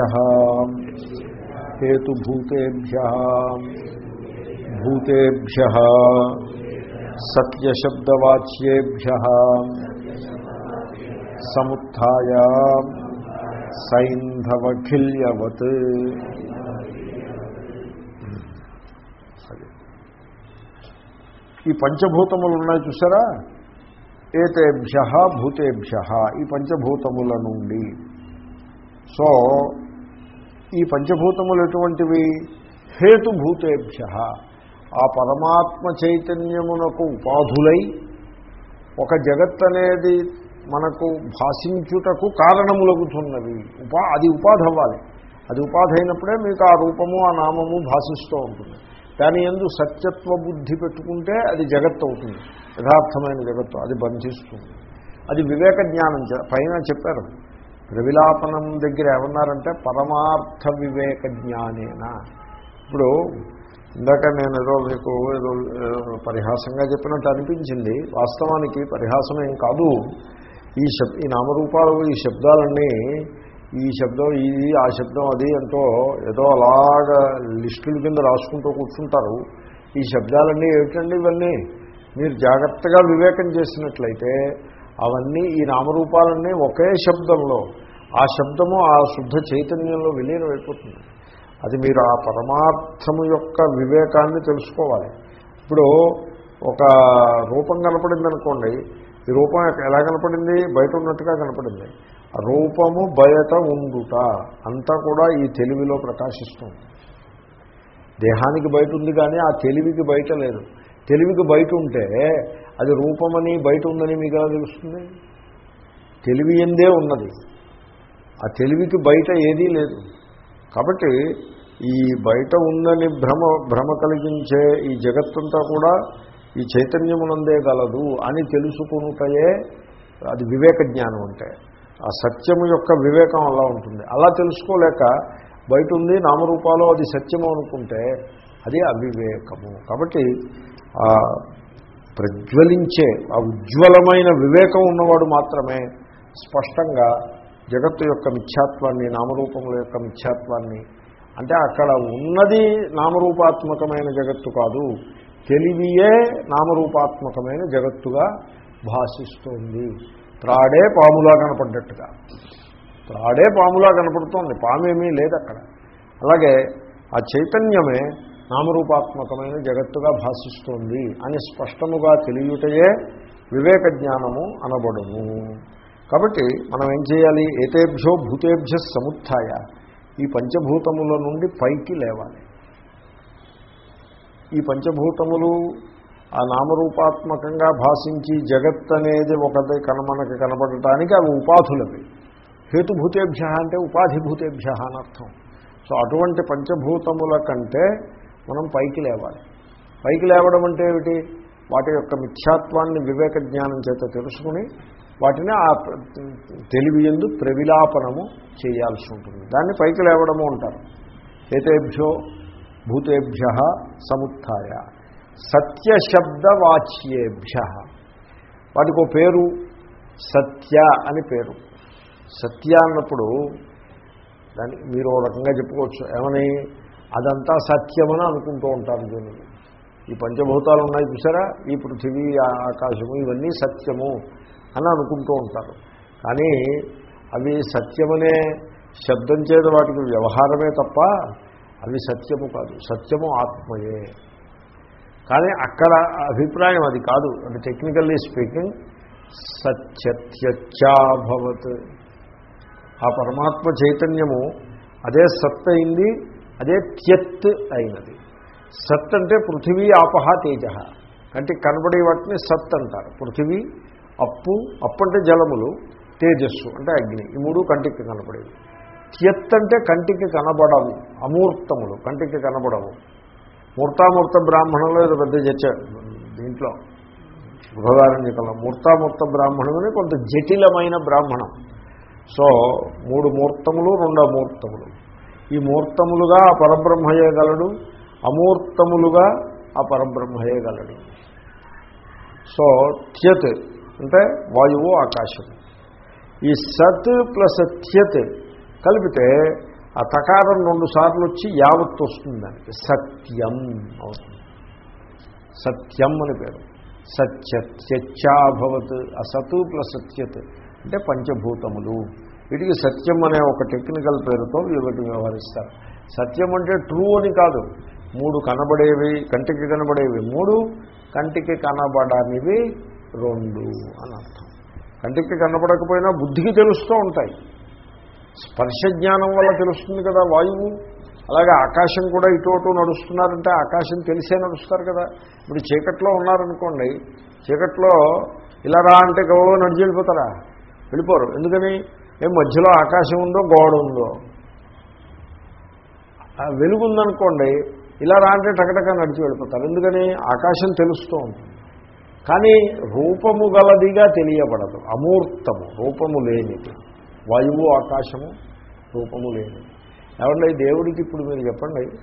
హేతుభూతేభ్య భూతేభ్య సత్యశబ్దవాచ్యేభ్య సముత్య సైంధవఖిల్యవత్ అది. ఈ పంచభూతములు ఉన్నాయి చూసారా ఏతేభ్య భూతేభ్య ఈ పంచభూతముల నుండి. సో ఈ పంచభూతములు ఎటువంటివి? హేతుభూతేభ్య ఆ పరమాత్మ చైతన్యమునకు ఉపాధులై ఒక జగత్ అనేది మనకు భాషించుటకు కారణములగుతున్నవి. ఉపా అది ఉపాధి అవ్వాలి. అది ఉపాధి అయినప్పుడే మీకు ఆ రూపము ఆ నామము భాషిస్తూ ఉంటుంది. దాని ఎందు సత్యత్వ బుద్ధి పెట్టుకుంటే అది జగత్తు అవుతుంది యథార్థమైన జగత్తు అది బంధిస్తుంది. అది వివేక జ్ఞానం పైన చెప్పారు. ప్రవిలాపనం దగ్గర ఏమన్నారంటే పరమార్థ వివేక జ్ఞానేనా. ఇప్పుడు ఇందాక నేను ఏదో మీకు ఏదో పరిహాసంగా చెప్పినట్టు అనిపించింది. వాస్తవానికి పరిహాసం ఏం కాదు. ఈ శబ్ ఈ నామరూపాలు ఈ శబ్దాలన్నీ ఈ శబ్దం ఇది ఆ శబ్దం అది అంటూ ఏదో అలాగా లిస్టుల కింద రాసుకుంటూ కూర్చుంటారు. ఈ శబ్దాలన్నీ ఏమిటండి ఇవన్నీ? మీరు జాగ్రత్తగా వివేకం చేసినట్లయితే అవన్నీ ఈ నామరూపాలన్నీ ఒకే శబ్దంలో ఆ శబ్దము ఆ శుద్ధ చైతన్యంలో విలీనమైపోతుంది. అది మీరు ఆ పరమార్థము యొక్క వివేకాన్ని తెలుసుకోవాలి. ఇప్పుడు ఒక రూపం కనపడింది అనుకోండి ఈ రూపం ఎలా కనపడింది? బయట ఉన్నట్టుగా కనపడింది. రూపము బయట ఉండుట అంతా కూడా ఈ తెలివిలో ప్రకాశిస్తుంది. దేహానికి బయట ఉంది కానీ ఆ తెలివికి బయట లేదు. తెలివికి బయట ఉంటే అది రూపమని బయట ఉందని మీకు ఎలా తెలుస్తుంది? తెలివి ఎందే ఉన్నది. ఆ తెలివికి బయట ఏదీ లేదు. కాబట్టి ఈ బయట ఉందని భ్రమ భ్రమ కలిగించే ఈ జగత్తంతా కూడా ఈ చైతన్యమునందే గలదు అని తెలుసుకునుటయే అది వివేక జ్ఞానం అంటే. ఆ సత్యము యొక్క వివేకం అలా ఉంటుంది. అలా తెలుసుకోలేక బయట ఉంది నామరూపాలు అది సత్యము అనుకుంటే అది అవివేకము. కాబట్టి ఆ ప్రజ్వలించే ఆ ఉజ్వలమైన వివేకం ఉన్నవాడు మాత్రమే స్పష్టంగా జగత్తు యొక్క మిథ్యాత్వాన్ని నామరూపముల యొక్క మిథ్యాత్వాన్ని అంటే అక్కడ ఉన్నది నామరూపాత్మకమైన జగత్తు కాదు తెలివియే నామరూపాత్మకమైన జగత్తుగా భాషిస్తోంది. త్రాడే పాములా కనపడ్డట్టుగా. త్రాడే పాములా కనపడుతోంది. పామేమీ లేదు అక్కడ అలాగే ఆ చైతన్యమే నామరూపాత్మకమైన జగత్తుగా భాషిస్తోంది అని స్పష్టముగా తెలియటయే వివేక జ్ఞానము అనబడును. కాబట్టి మనం ఏం చేయాలి? ఏతేభ్యో భూతేభ్య సముత్య ఈ పంచభూతముల నుండి పైకి లేవాలి. ఈ పంచభూతములు ఆ నామరూపాత్మకంగా భాషించి జగత్ అనేది ఒకటి కన మనకి కనపడటానికి అవి ఉపాధులవి. హేతుభూతేభ్య అంటే ఉపాధిభూతేభ్య అని అర్థం. సో అటువంటి పంచభూతముల కంటే మనం పైకి లేవాలి. పైకి లేవడం అంటే ఏమిటి? వాటి యొక్క మిథ్యాత్వాన్ని వివేక జ్ఞానం చేత తెలుసుకుని వాటిని ఆ తెలివి ఎందు ప్రవిలాపనము చేయాల్సి ఉంటుంది. దాన్ని పైకి లేవడము అంటారు. ఏతేభ్యో భూతేభ్య సముత్య సత్యశబ్దవాచ్యేభ్య. వాటికి ఒక పేరు సత్య అని పేరు. సత్య అన్నప్పుడు దాన్ని మీరు ఓ రకంగా చెప్పుకోవచ్చు. ఏమని? అదంతా సత్యమని అనుకుంటూ ఉంటారు దీనిని ఈ పంచభూతాలు ఉన్నాయి చూసారా? ఈ పృథివీ ఆకాశము ఇవన్నీ సత్యము అని అనుకుంటూ ఉంటారు. కానీ అవి సత్యమనే శబ్దం చేత వాటికి వ్యవహారమే తప్ప అవి సత్యము కాదు. సత్యము ఆత్మయే. కానీ అక్కడ అభిప్రాయం అది కాదు. అంటే టెక్నికల్లీ స్పీకింగ్ సత్యత్యత్యాభవత్ ఆ పరమాత్మ చైతన్యము అదే సత్ అయింది అదే త్యత్ అయినది. సత్ అంటే పృథివీ ఆపహ తేజ. అంటే కనబడే వాటిని సత్ అంటారు. పృథివీ అప్పు అప్పు అంటే జలములు తేజస్సు అంటే అగ్ని. ఈ మూడు కంటికి కనపడేవి. త్యత్ అంటే కంటికి కనబడవు అమూర్తములు కంటికి కనబడవు. మూర్తామూర్త బ్రాహ్మణంలో ఇది పెద్ద చర్చ దీంట్లో బృహదారణ్యకంలో మూర్తామూర్త బ్రాహ్మణం అని కొంత జటిలమైన బ్రాహ్మణం. సో మూడు మూర్తములు రెండు అమూర్తములు ఈ మూర్తములుగా ఆ పరబ్రహ్మయే గలడు? అమూర్తములుగా ఆ పరబ్రహ్మయే గలడు? సో త్యత్ అంటే వాయువు ఆకాశం ఈ సత్ ప్లస్ త్యత్ కలిపితే ఆ తకారం రెండు సార్లు వచ్చి యావత్ వస్తుంది దానికి సత్యం అవుతుంది. సత్యం అని పేరు. సత్యత్యచ్చాభవత్ అసత్ ప్లస్ సత్యత్ అంటే పంచభూతములు. వీటికి సత్యం అనే ఒక టెక్నికల్ పేరుతో వీటి వ్యవహరిస్తారు. సత్యం అంటే ట్రూ అని కాదు. మూడు కనబడేవి కంటికి కనబడేవి మూడు కంటికి కనబడనివి రెండు అని అర్థం. కంటికి కనబడకపోయినా బుద్ధికి తెలుస్తూ ఉంటాయి. స్పర్శ జ్ఞానం వల్ల తెలుస్తుంది కదా వాయువు. అలాగే ఆకాశం కూడా ఇటు అటు నడుస్తున్నారంటే ఆకాశం తెలిసే నడుస్తారు కదా. ఇప్పుడు చీకట్లో ఉన్నారనుకోండి చీకట్లో ఇలా రా అంటే గౌరవం నడిచి వెళ్ళిపోతారా? వెళ్ళిపోరు. ఎందుకని? ఏం మధ్యలో ఆకాశం ఉందో గోడ ఉందో. వెలుగుందనుకోండి ఇలా రా అంటే టకటక నడిచి వెళ్ళిపోతారు. ఎందుకని? ఆకాశం తెలుస్తూ ఉంటుంది. కానీ రూపము గలదిగా తెలియబడదు. అమూర్తము రూపము లేనిది. వాయువు ఆకాశము రూపము లేదు. ఏమంటే దేవుడికి ఇప్పుడు మీరు చెప్పండి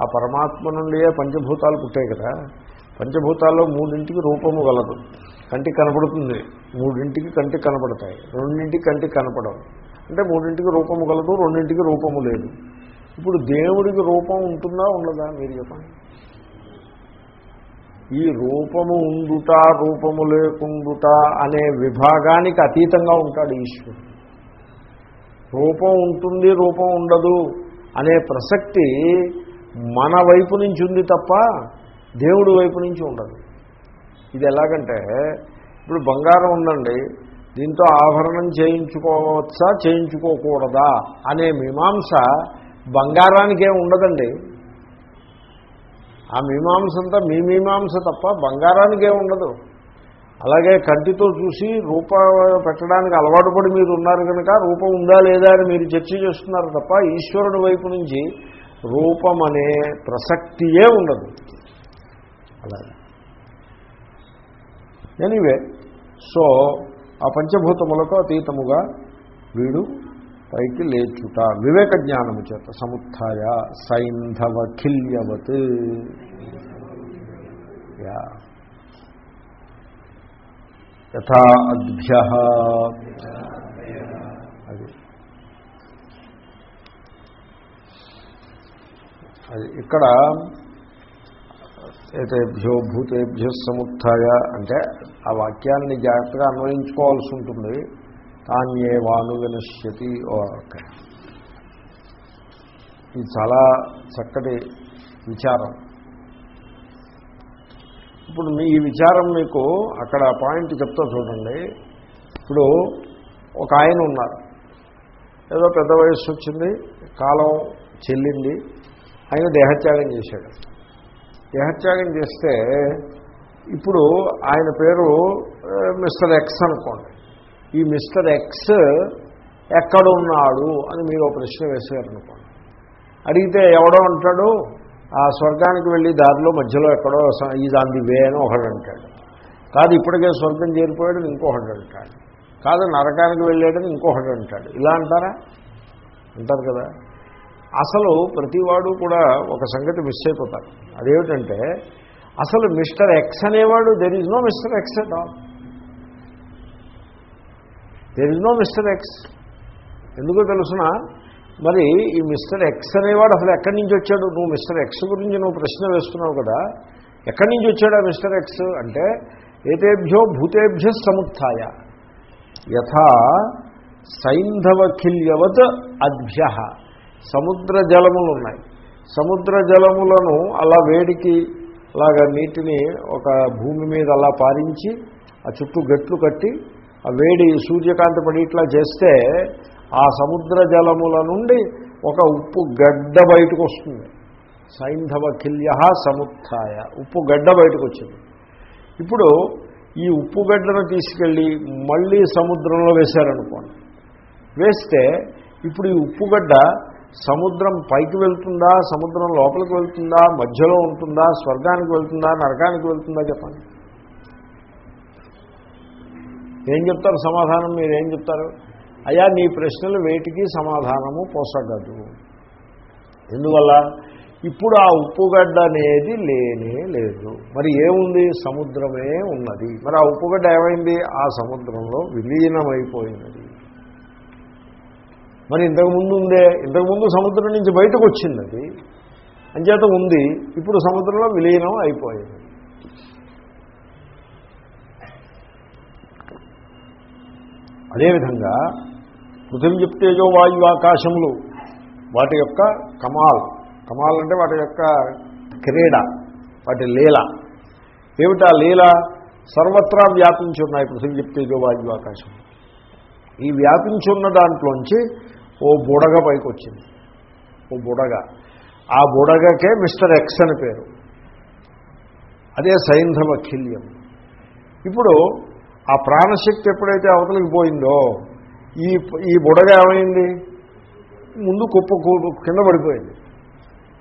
ఆ పరమాత్మ నుండియే పంచభూతాలు పుట్టాయి కదా పంచభూతాల్లో మూడింటికి రూపము గలదు. కంటికి కనపడుతుంది. మూడింటికి కంటికి కనపడతాయి. రెండింటికి కంటికి కనపడవు. అంటే మూడింటికి రూపము గలదు రెండింటికి రూపము లేదు. ఇప్పుడు దేవుడికి రూపం ఉంటుందా ఉండదా? మీరు చెప్పండి. ఈ రూపము ఉండుట రూపము లేకుండుట అనే విభాగానికి అతీతంగా ఉంటాడు ఈశ్వరుడు. రూపం ఉంటుంది రూపం ఉండదు అనే ప్రసక్తి మన వైపు నుంచి ఉంది తప్ప దేవుడి వైపు నుంచి ఉండదు. ఇది ఎలాగంటే ఇప్పుడు బంగారం ఉందండి దీంతో ఆభరణం చేయించుకోవచ్చా చేయించుకోకూడదా అనే మీమాంస బంగారానికే ఉండదండి. ఆ మీమాంస అంతా మీ మీమాంస తప్ప బంగారానికే ఉండదు. అలాగే కంటితో చూసి రూపం పెట్టడానికి అలవాటు పడి మీరు ఉన్నారు కనుక రూపం ఉందా లేదా అని మీరు చర్చ చేస్తున్నారు తప్ప ఈశ్వరుడి వైపు నుంచి రూపం అనే ప్రసక్తియే ఉండదు. అలాగే. ఎనీవే సో ఆ పంచభూతములకు అతీతముగా వీడు పైకి లేచుట వివేక జ్ఞానము చేత సముత్య సైంధవ ఖిల్యవత్. యా. యథా అద్భ్య. అది. అది ఇక్కడ ఏతేభ్యో భూతేభ్య సముత్య అంటే ఆ వాక్యాన్ని జాగ్రత్తగా అన్వయించుకోవాల్సి ఉంటుంది. తాన్యే వాను వినశ్యతి ఓకే ఇది చాలా చక్కటి విచారం. ఇప్పుడు మీ ఈ విచారం మీకు అక్కడ పాయింట్ చెప్తా చూడండి. ఇప్పుడు ఒక ఆయన ఉన్నారు. ఏదో పెద్ద వయస్సు వచ్చింది కాలం చెల్లింది ఆయన దేహత్యాగం చేశాడు. దేహత్యాగం చేస్తే ఇప్పుడు ఆయన పేరు మిస్టర్ ఎక్స్ అనుకోండి. ఈ మిస్టర్ ఎక్స్ ఎక్కడున్నాడు అని మీరు ఒక ప్రశ్న వేసారనుకోండి అడిగితే ఎవడో అంటాడు ఆ స్వర్గానికి వెళ్ళి దారిలో మధ్యలో ఎక్కడో ఈజ్ ఆన్ ది వే అని ఒకడు అంటాడు. కాదు ఇప్పటికే స్వర్గం చేరిపోయాడని ఇంకొకడు అంటాడు. కాదు నరకానికి వెళ్ళాడని ఇంకొకడు అంటాడు. ఇలా అంటారా? అంటారు కదా. అసలు ప్రతివాడు కూడా ఒక సంగతి మిస్ అయిపోతారు. అదేమిటంటే అసలు మిస్టర్ ఎక్స్ అనేవాడు there is no mister X at all there is no mister X ఎందుకో తెలుసిన? మరి ఈ మిస్టర్ ఎక్స్ అనేవాడు అసలు ఎక్కడి నుంచి వచ్చాడు? నువ్వు మిస్టర్ ఎక్స్ గురించి నువ్వు ప్రశ్న వేస్తున్నావు కదా. ఎక్కడి నుంచి వచ్చాడు ఆ మిస్టర్ ఎక్స్ అంటే ఏతేభ్యో భూతేభ్య సముత్య యథా సైంధవఖిల్యవత్ అభ్య సముద్ర జలములు ఉన్నాయి సముద్ర జలములను అలా వేడికి అలాగా నీటిని ఒక భూమి మీద అలా పారించి ఆ చుట్టూ గట్లు కట్టి ఆ వేడి సూర్యకాంతి పడి ఇట్లా చేస్తే ఆ సముద్ర జలముల నుండి ఒక ఉప్పు గడ్డ బయటకు వస్తుంది సైంధవ కిల్య సముత్య ఉప్పు గడ్డ బయటకు వచ్చింది ఇప్పుడు ఈ ఉప్పు గడ్డను తీసుకెళ్ళి మళ్ళీ సముద్రంలో వేశారనుకోండి. వేస్తే ఇప్పుడు ఈ ఉప్పుగడ్డ సముద్రం పైకి వెళ్తుందా సముద్రం లోపలికి వెళ్తుందా మధ్యలో ఉంటుందా స్వర్గానికి వెళ్తుందా నరకానికి వెళ్తుందా చెప్పండి. ఏం చెప్తారు సమాధానం? మీరు ఏం చెప్తారు? అయ్యా నీ ప్రశ్నలు వేటికి సమాధానము పోసగదు. ఎందువల్ల? ఇప్పుడు ఆ ఉప్పుగడ్డ అనేది లేనే లేదు. మరి ఏముంది? సముద్రమే ఉన్నది. మరి ఆ ఉప్పుగడ్డ ఏమైంది? ఆ సముద్రంలో విలీనమైపోయినది. మరి ఇంతకుముందు ఉందే? ఇంతకుముందు సముద్రం నుంచి బయటకు వచ్చింది అది అంచేత ఉంది. ఇప్పుడు సముద్రంలో విలీనం అయిపోయింది. అదేవిధంగా పృథివీ చెప్తేజో వాయు ఆకాశములు. వాటి యొక్క కమాల్. కమాల్ అంటే వాటి యొక్క క్రీడ వాటి లీల. ఏమిటా లీల? సర్వత్రా వ్యాపించి ఉన్నాయి పృథివీ చెప్తేజో వాయు ఆకాశం. ఈ వ్యాపించున్న దాంట్లోంచి ఓ బుడగ పైకి వచ్చింది ఓ బుడగ. ఆ బుడగకే మిస్టర్ ఎక్స్ అని పేరు. అదే సైంధవ ఖిల్యం. ఇప్పుడు ఆ ప్రాణశక్తి ఎప్పుడైతే అవతలికి పోయిందో ఈ ఈ బుడగ ఏమైంది? ముందు కుప్ప కింద పడిపోయింది.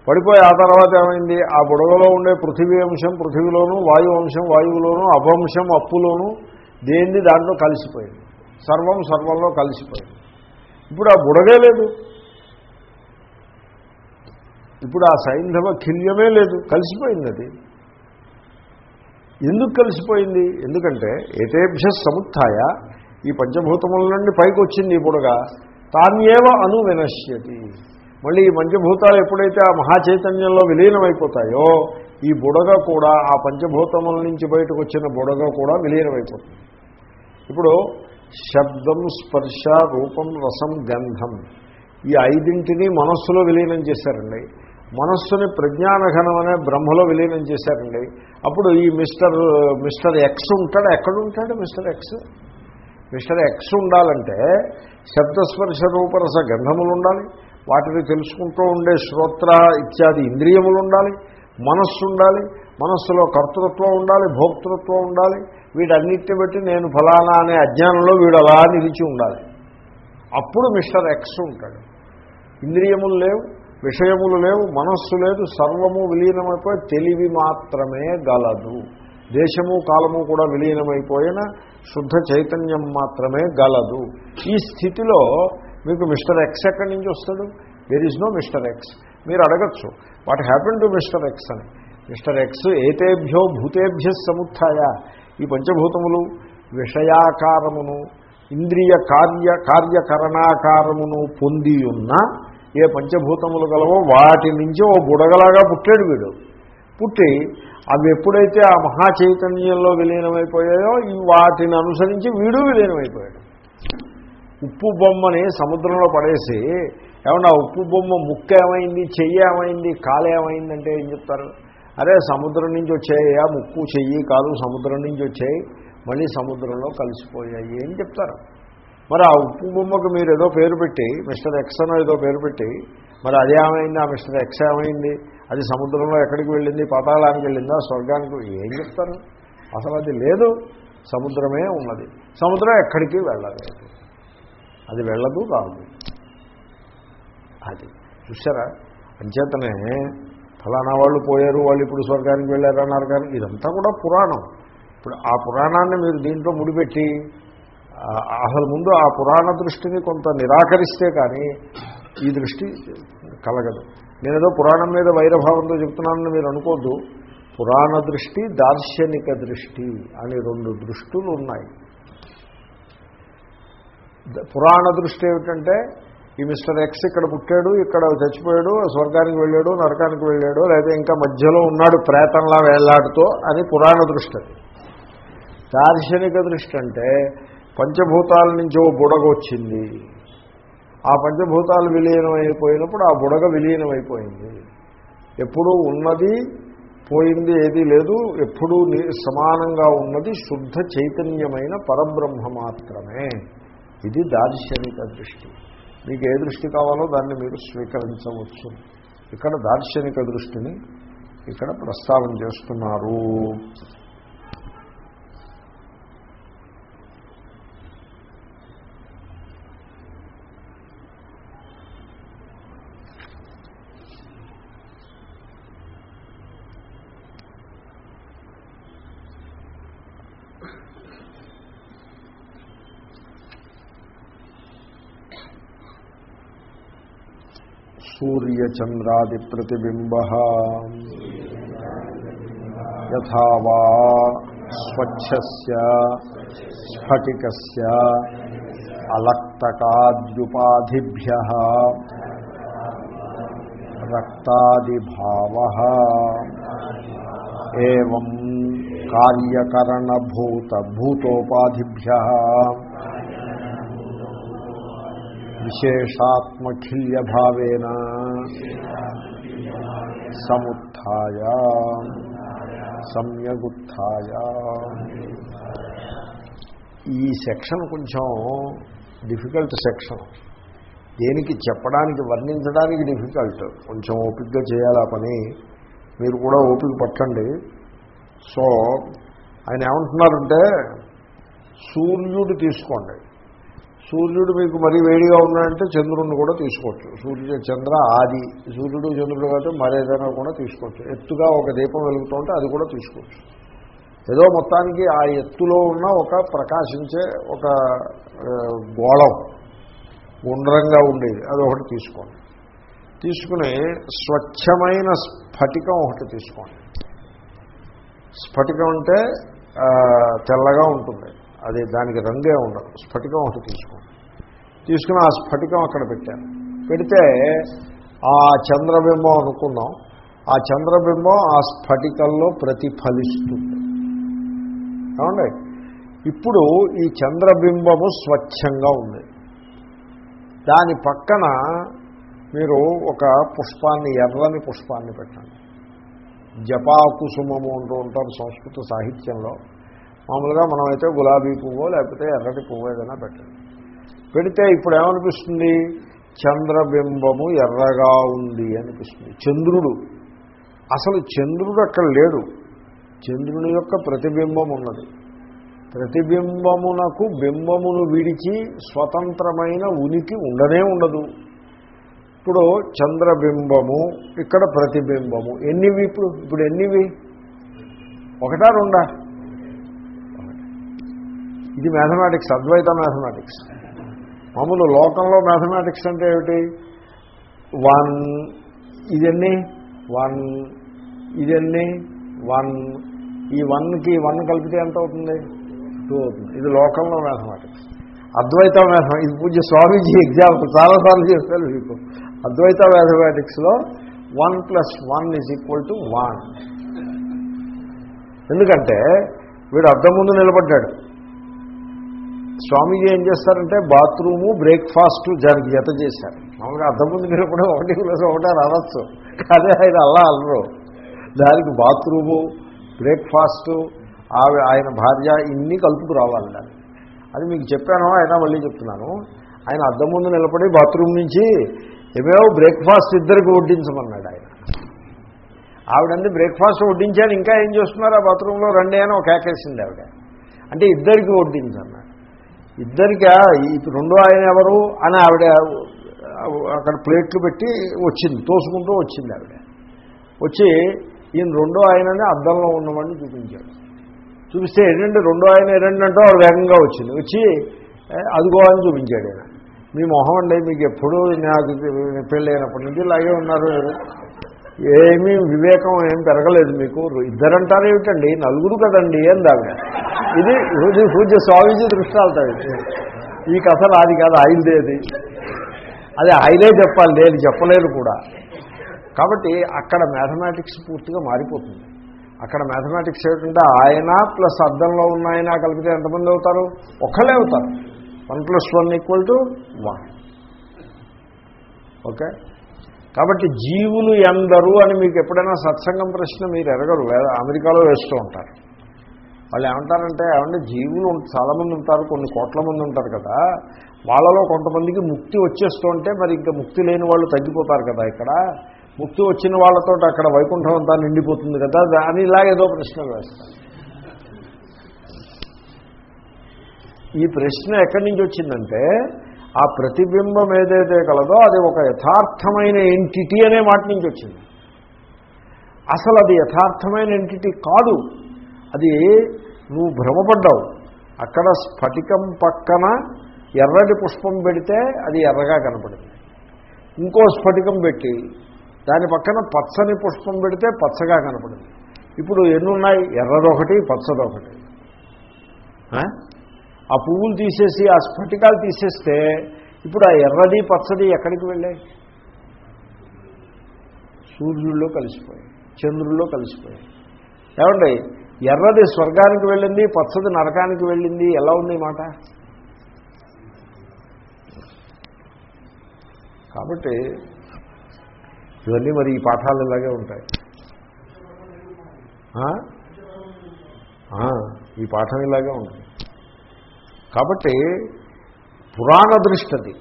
పడిపోయి ఆ తర్వాత ఏమైంది? ఆ బుడగలో ఉండే పృథివీ అంశం పృథివీలోను వాయు అంశం వాయువులోను అపంశం అప్పులోను దేన్ని దాంట్లో కలిసిపోయింది? సర్వం సర్వంలో కలిసిపోయింది. ఇప్పుడు ఆ బుడగే లేదు. ఇప్పుడు ఆ సైంధవ ఖిల్యమే లేదు. కలిసిపోయింది అది. ఎందుకు కలిసిపోయింది? ఎందుకంటే ఏతేభ్య సముత్య ఈ పంచభూతముల నుండి పైకి వచ్చింది ఈ బుడగ. తాన్యేవ అను వినశ్యతి. మళ్ళీ ఈ పంచభూతాలు ఎప్పుడైతే ఆ మహాచైతన్యంలో విలీనమైపోతాయో ఈ బుడగ కూడా ఆ పంచభూతముల నుంచి బయటకు వచ్చిన బుడగ కూడా విలీనమైపోతుంది. ఇప్పుడు శబ్దం స్పర్శ రూపం రసం గంధం ఈ ఐదింటిని మనస్సులో విలీనం చేశారండి. మనస్సుని ప్రజ్ఞానఘనం అనే బ్రహ్మలో విలీనం చేశారండి. అప్పుడు ఈ మిస్టర్ మిస్టర్ ఎక్స్ ఉంటాడు. ఎక్కడుంటాడు మిస్టర్ ఎక్స్? మిస్టర్ ఎక్స్ ఉండాలంటే శబ్దస్పర్శ రూపరస గంధములు ఉండాలి వాటిని తెలుసుకుంటూ ఉండే శ్రోత్ర ఇత్యాది ఇంద్రియములు ఉండాలి మనస్సు ఉండాలి మనస్సులో కర్తృత్వం ఉండాలి భోక్తృత్వం ఉండాలి వీడన్నిటిని బట్టి నేను ఫలానా అనే అజ్ఞానంలో వీడు అలా నిలిచి ఉండాలి. అప్పుడు మిస్టర్ ఎక్స్ ఉంటాడు. ఇంద్రియములు లేవు విషయములు లేవు మనస్సు లేదు సర్వము విలీనమైపోయి తెలివి మాత్రమే గలదు. దేశము కాలము కూడా విలీనమైపోయిన శుద్ధ చైతన్యం మాత్రమే గలదు. ఈ స్థితిలో మీకు మిస్టర్ ఎక్స్ ఎక్కడి నుంచి వస్తాడు? There is no mister X మీరు అడగచ్చు what happen to mister X అని. మిస్టర్ ఎక్స్ ఏతేభ్యో భూతేభ్య సముత్య ఈ పంచభూతములు విషయాకారమును ఇంద్రియ కార్య కార్యకరణాకారమును పొంది ఉన్న ఏ పంచభూతములు గలవో వాటి నుంచి ఓ బుడగలాగా పుట్టాడు వీడు. పుట్టి అవి ఎప్పుడైతే ఆ మహా చైతన్యంలో విలీనమైపోయాయో వాటిని అనుసరించి వీడు విలీనమైపోయాడు. ఉప్పు బొమ్మని సముద్రంలో పడేసి ఏమన్నా ఉప్పు బొమ్మ ముక్క ఏమైంది చెయ్యి ఏమైంది కాలు ఏమైందంటే ఏం చెప్తారు? అరే సముద్రం నుంచి వచ్చాయా ముక్కు చెయ్యి కాలు సముద్రం నుంచి వచ్చాయి మళ్ళీ సముద్రంలో కలిసిపోయాయి అని చెప్తారు. మరి ఆ ఉప్పు బొమ్మకు మీరు ఏదో పేరు పెట్టి మిస్టర్ ఎక్స్ అనో ఏదో పేరు పెట్టి మరి అదేమైంది ఆ మిస్టర్ ఎక్స్ ఏమైంది అది సముద్రంలో ఎక్కడికి వెళ్ళింది? పాతాళానికి వెళ్ళిందా? స్వర్గానికి ఏం చెప్తారు? అసలు అది లేదు. సముద్రమే ఉన్నది. సముద్రం ఎక్కడికి వెళ్ళలేదు అది వెళ్ళదు రాదు అది చూసారా అంచేతనే ఫలానా వాళ్ళు పోయారు వాళ్ళు ఇప్పుడు స్వర్గానికి వెళ్ళారు అన్నారు కానీ ఇదంతా కూడా పురాణం. ఇప్పుడు ఆ పురాణాన్ని మీరు దీంట్లో ముడిపెట్టి అసలు ముందు ఆ పురాణ దృష్టిని కొంత నిరాకరిస్తే కానీ ఈ దృష్టి కలగదు. నేనేదో పురాణం మీద వైరభావంతో చెప్తున్నానని మీరు అనుకోద్దు. పురాణ దృష్టి దార్శనిక దృష్టి అని రెండు దృష్టులు ఉన్నాయి. పురాణ దృష్టి ఏమిటంటే ఈ మిస్టర్ ఎక్స్ ఇక్కడ పుట్టాడు ఇక్కడ చచ్చిపోయాడు స్వర్గానికి వెళ్ళాడు నరకానికి వెళ్ళాడు లేదా ఇంకా మధ్యలో ఉన్నాడు ప్రేతంలా వేలాడుతో అని పురాణ దృష్టి అది. దార్శనిక దృష్టి అంటే పంచభూతాల నుంచి ఓ బుడగ వచ్చింది ఆ పంచభూతాలు విలీనమైపోయినప్పుడు ఆ బుడగ విలీనమైపోయింది. ఎప్పుడూ ఉన్నది పోయింది ఏదీ లేదు ఎప్పుడూ సమానంగా ఉన్నది శుద్ధ చైతన్యమైన పరబ్రహ్మ మాత్రమే. ఇది దార్శనిక దృష్టి. మీకు ఏ దృష్టి కావాలో దాన్ని మీరు స్వీకరించవచ్చు. ఇక్కడ దార్శనిక దృష్టిని ఇక్కడ ప్రస్తావన చేస్తున్నారు. సూర్యచంద్రాది ప్రతిబింబ యథావా స్వచ్ఛస్య స్ఫటికస్య అలక్తకాద్యుపాధిభ్య రక్తాదిభావ ఏం కార్యకరణభూత భూతోపాధిభ్య విశేషాత్మఖిల్యభావేన సముత్య సమ్యగుత్య ఈ సెక్షన్ కొంచెం డిఫికల్ట్ సెక్షన్. దేనికి చెప్పడానికి వర్ణించడానికి డిఫికల్ట్. కొంచెం ఓపికగా చేయాలి ఆ పని. మీరు కూడా ఓపిక పట్టండి. సో ఆయన ఏమంటున్నారంటే సూర్యుడు తీసుకోండి. సూర్యుడు మీకు మరీ వేడిగా ఉన్నాడంటే చంద్రుడిని కూడా తీసుకోవచ్చు. సూర్యుడు చంద్ర ఆది. సూర్యుడు చంద్రుడు కాబట్టి మరేదైనా కూడా తీసుకోవచ్చు. ఎత్తుగా ఒక దీపం వెలుగుతుంటే అది కూడా తీసుకోవచ్చు. ఏదో మొత్తానికి ఆ ఎత్తులో ఉన్న ఒక ప్రకాశించే ఒక గోళం గుండ్రంగా ఉండేది. అది ఒకటి తీసుకోండి. తీసుకుని స్వచ్ఛమైన స్ఫటికం ఒకటి తీసుకోండి. స్ఫటికం అంటే తెల్లగా ఉంటుంది. అది దానికి రంగే ఉండదు. స్ఫటికం ఒకటి తీసుకోండి. తీసుకుని ఆ స్ఫటికం అక్కడ పెట్టాను పెడితే ఆ చంద్రబింబం అనుకున్నాం. ఆ చంద్రబింబం ఆ స్ఫటికంలో ప్రతిఫలిస్తుంది. ఏమండి? ఇప్పుడు ఈ చంద్రబింబము స్వచ్ఛంగా ఉంది. దాని పక్కన మీరు ఒక పుష్పాన్ని ఎర్రని పుష్పాన్ని పెట్టండి. జపాకుసుమము అంటూ ఉంటారు సంస్కృత సాహిత్యంలో. మామూలుగా మనమైతే గులాబీ పువ్వు లేకపోతే ఎర్రటి పువ్వు ఏదైనా పెట్టండి పెడితే ఇప్పుడు ఏమనిపిస్తుంది? చంద్రబింబము ఎర్రగా ఉంది అనిపిస్తుంది. చంద్రుడు. అసలు చంద్రుడు అక్కడ లేడు. చంద్రుని యొక్క ప్రతిబింబం ఉన్నది. ప్రతిబింబమునకు బింబమును విడిచి స్వతంత్రమైన ఉనికి ఉండనే ఉండదు. ఇప్పుడు చంద్రబింబము ఇక్కడ ప్రతిబింబము. ఎన్నివి ఇప్పుడు? ఇప్పుడు ఎన్నివి? ఒకటా రెండా? ఇది మ్యాథమెటిక్స్ అద్వైత మ్యాథమెటిక్స్ మామూలు లోకంలో మ్యాథమెటిక్స్ అంటే ఏమిటి? వన్ ఇదన్నీ? వన్ ఇదన్నీ? వన్ ఈ వన్కి వన్ కలిపితే ఎంత అవుతుంది? టూ అవుతుంది. ఇది లోకంలో మ్యాథమెటిక్స్ అద్వైత మ్యాథమెటిక్స్ ఇది పూజ స్వామీజీ ఎగ్జాంపుల్ చాలాసార్లు చెప్పారు మీకు. Advaita మ్యాథమెటిక్స్లో one plus one is equal to one ఎందుకంటే వీడు అద్దం ముందు నిలబడ్డాడు. స్వామీజీ ఏం చేస్తారంటే బాత్రూము బ్రేక్ఫాస్ట్ దానికి జత చేశారు. మామూలుగా అర్థం ముందు నిలబడి ఒకటి ప్లస్ ఒకటే రావచ్చు కానీ ఆయన అలా అల్లరు దానికి బాత్రూము బ్రేక్ఫాస్టు ఆవి ఆయన భార్య ఇన్ని కలుపుకు రావాలి దాన్ని. అది మీకు చెప్పాను అయినా మళ్ళీ చెప్తున్నాను. ఆయన అద్దం ముందు నిలబడి బాత్రూమ్ నుంచి ఏమేమో బ్రేక్ఫాస్ట్ ఇద్దరికి వడ్డించమన్నాడు ఆయన. ఆవిడంది బ్రేక్ఫాస్ట్ వడ్డించాను ఇంకా ఏం చేస్తున్నారు? ఆ బాత్రూంలో రండి అని ఒక కేకేసింది ఆవిడ. అంటే ఇద్దరికి వడ్డించన్నాడు ఇద్దరికా ఇప్పుడు రెండో ఆయన ఎవరు అని ఆవిడ అక్కడ ప్లేట్లు పెట్టి వచ్చింది తోసుకుంటూ వచ్చింది ఆవిడ. వచ్చి ఈయన రెండో ఆయనని అద్దంలో ఉన్నవాడిని చూపించాడు. చూపిస్తే ఏంటంటే రెండో ఆయన ఎరండి అంటూ ఆవిడ వేగంగా వచ్చింది. వచ్చి అదిగో అని చూపించాడు ఆయన మీ మొహం అండి మీకు ఎప్పుడూ నాకు పెళ్ళైనప్పటి నుంచి ఇలాగే ఉన్నారు ఏమీ వివేకం ఏం పెరగలేదు మీకు. ఇద్దరంటారు ఏమిటండి? నలుగురు కదండి ఏం దావిడ ఇది ఇది పూజ స్వామీజీ దృష్టాలతో ఈ కథ నాది కాదు ఆయనదేది అది. ఆయనే చెప్పాలి నేను చెప్పలేదు కూడా. కాబట్టి అక్కడ మ్యాథమెటిక్స్ పూర్తిగా మారిపోతుంది. అక్కడ మ్యాథమెటిక్స్ ఏమిటంటే ఆయన ప్లస్ అద్దంలో ఉన్న ఆయన కలిపితే ఎంతమంది అవుతారు? ఒక్కలే అవుతారు. One plus one equal to one. Okay? కాబట్టి జీవులు ఎందరు అని మీకు ఎప్పుడైనా సత్సంగం ప్రశ్న మీరు ఎరగరు. అమెరికాలో వేస్తూ ఉంటారు. వాళ్ళు ఏమంటారంటే ఏమంటే జీవులు చాలామంది ఉంటారు కొన్ని కోట్ల మంది ఉంటారు కదా. వాళ్ళలో కొంతమందికి ముక్తి వచ్చేస్తుంటే మరి ఇంకా ముక్తి లేని వాళ్ళు తగ్గిపోతారు కదా ఇక్కడ. ముక్తి వచ్చిన వాళ్ళతో అక్కడ వైకుంఠం అంతా నిండిపోతుంది కదా అని ఇలాగేదో ప్రశ్నలు వేస్తారు. ఈ ప్రశ్న ఎక్కడి నుంచి వచ్చిందంటే ఆ ప్రతిబింబం ఏదైతే కలదో అది ఒక యథార్థమైన ఎంటిటీ అనే మాట నుంచి వచ్చింది. అసలు అది యథార్థమైన ఎంటిటీ కాదు. అది నువ్వు భ్రమపడ్డావు. అక్కడ స్ఫటికం పక్కన ఎర్రటి పుష్పం పెడితే అది ఎర్రగా కనపడింది. ఇంకో స్ఫటికం పెట్టి దాని పక్కన పచ్చని పుష్పం పెడితే పచ్చగా కనపడింది. ఇప్పుడు ఎన్ని ఉన్నాయి? ఎర్రదొకటి పచ్చదొకటి. ఆ? పువ్వులు తీసేసి ఆ స్ఫటికాలు తీసేస్తే ఇప్పుడు ఆ ఎర్రది పచ్చది ఎక్కడికి వెళ్ళాయి? సూర్యుల్లో కలిసిపోయాయి చంద్రుల్లో కలిసిపోయాయి. ఏమండి ఎర్రది స్వర్గానికి వెళ్ళింది పచ్చది నరకానికి వెళ్ళింది ఎలా ఉంది మాట? కాబట్టి ఇవన్నీ మరి ఈ పాఠాలు ఇలాగే ఉంటాయి. ఈ పాఠం ఇలాగే ఉంటుంది. కాబట్టి పురాణ దృష్టది.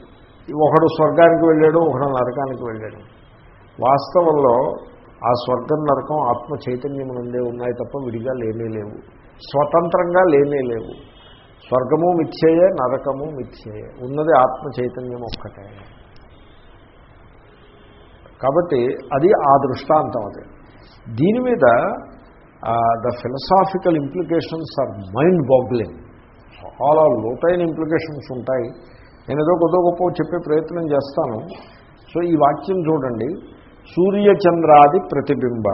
ఒకడు స్వర్గానికి వెళ్ళాడు ఒకడు నరకానికి వెళ్ళాడు. వాస్తవంలో ఆ స్వర్గం నరకం ఆత్మ చైతన్యం నుండే ఉన్నాయి తప్ప విడిగా లేనే లేవు. స్వతంత్రంగా లేనే లేవు. స్వర్గము మిథ్యయే నరకము మిథ్యయే. ఉన్నది ఆత్మ చైతన్యం ఒక్కటే. కాబట్టి అది ఆ దృష్టాంతం అది. దీని మీద the philosophical implications are mind boggling చాలా లోతైన ఇంప్లికేషన్స్ ఉంటాయి. నేను ఏదో కొద్దో గొప్ప చెప్పే ప్రయత్నం చేస్తాను. సో ఈ వాక్యం చూడండి. సూర్యచంద్రాది ప్రతిబింబ.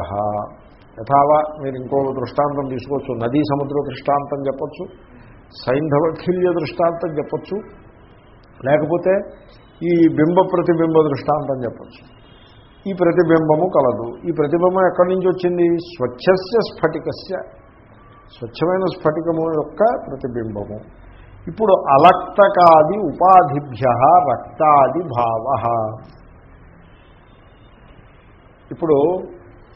యథావా మీరు ఇంకో దృష్టాంతం తీసుకోవచ్చు. నదీ సముద్ర దృష్టాంతం చెప్పచ్చు. సైంధవఖిల్య దృష్టాంతం చెప్పచ్చు. లేకపోతే ఈ బింబ ప్రతిబింబ దృష్టాంతం చెప్పచ్చు. ఈ ప్రతిబింబము కలదు. ఈ ప్రతిబింబం ఎక్కడి నుంచి వచ్చింది? స్వచ్ఛస్య స్ఫటికస్య స్వచ్ఛమైన స్ఫటికము యొక్క ప్రతిబింబము. ఇప్పుడు అలక్తకాది ఉపాధిభ్య రక్తాది భావ. ఇప్పుడు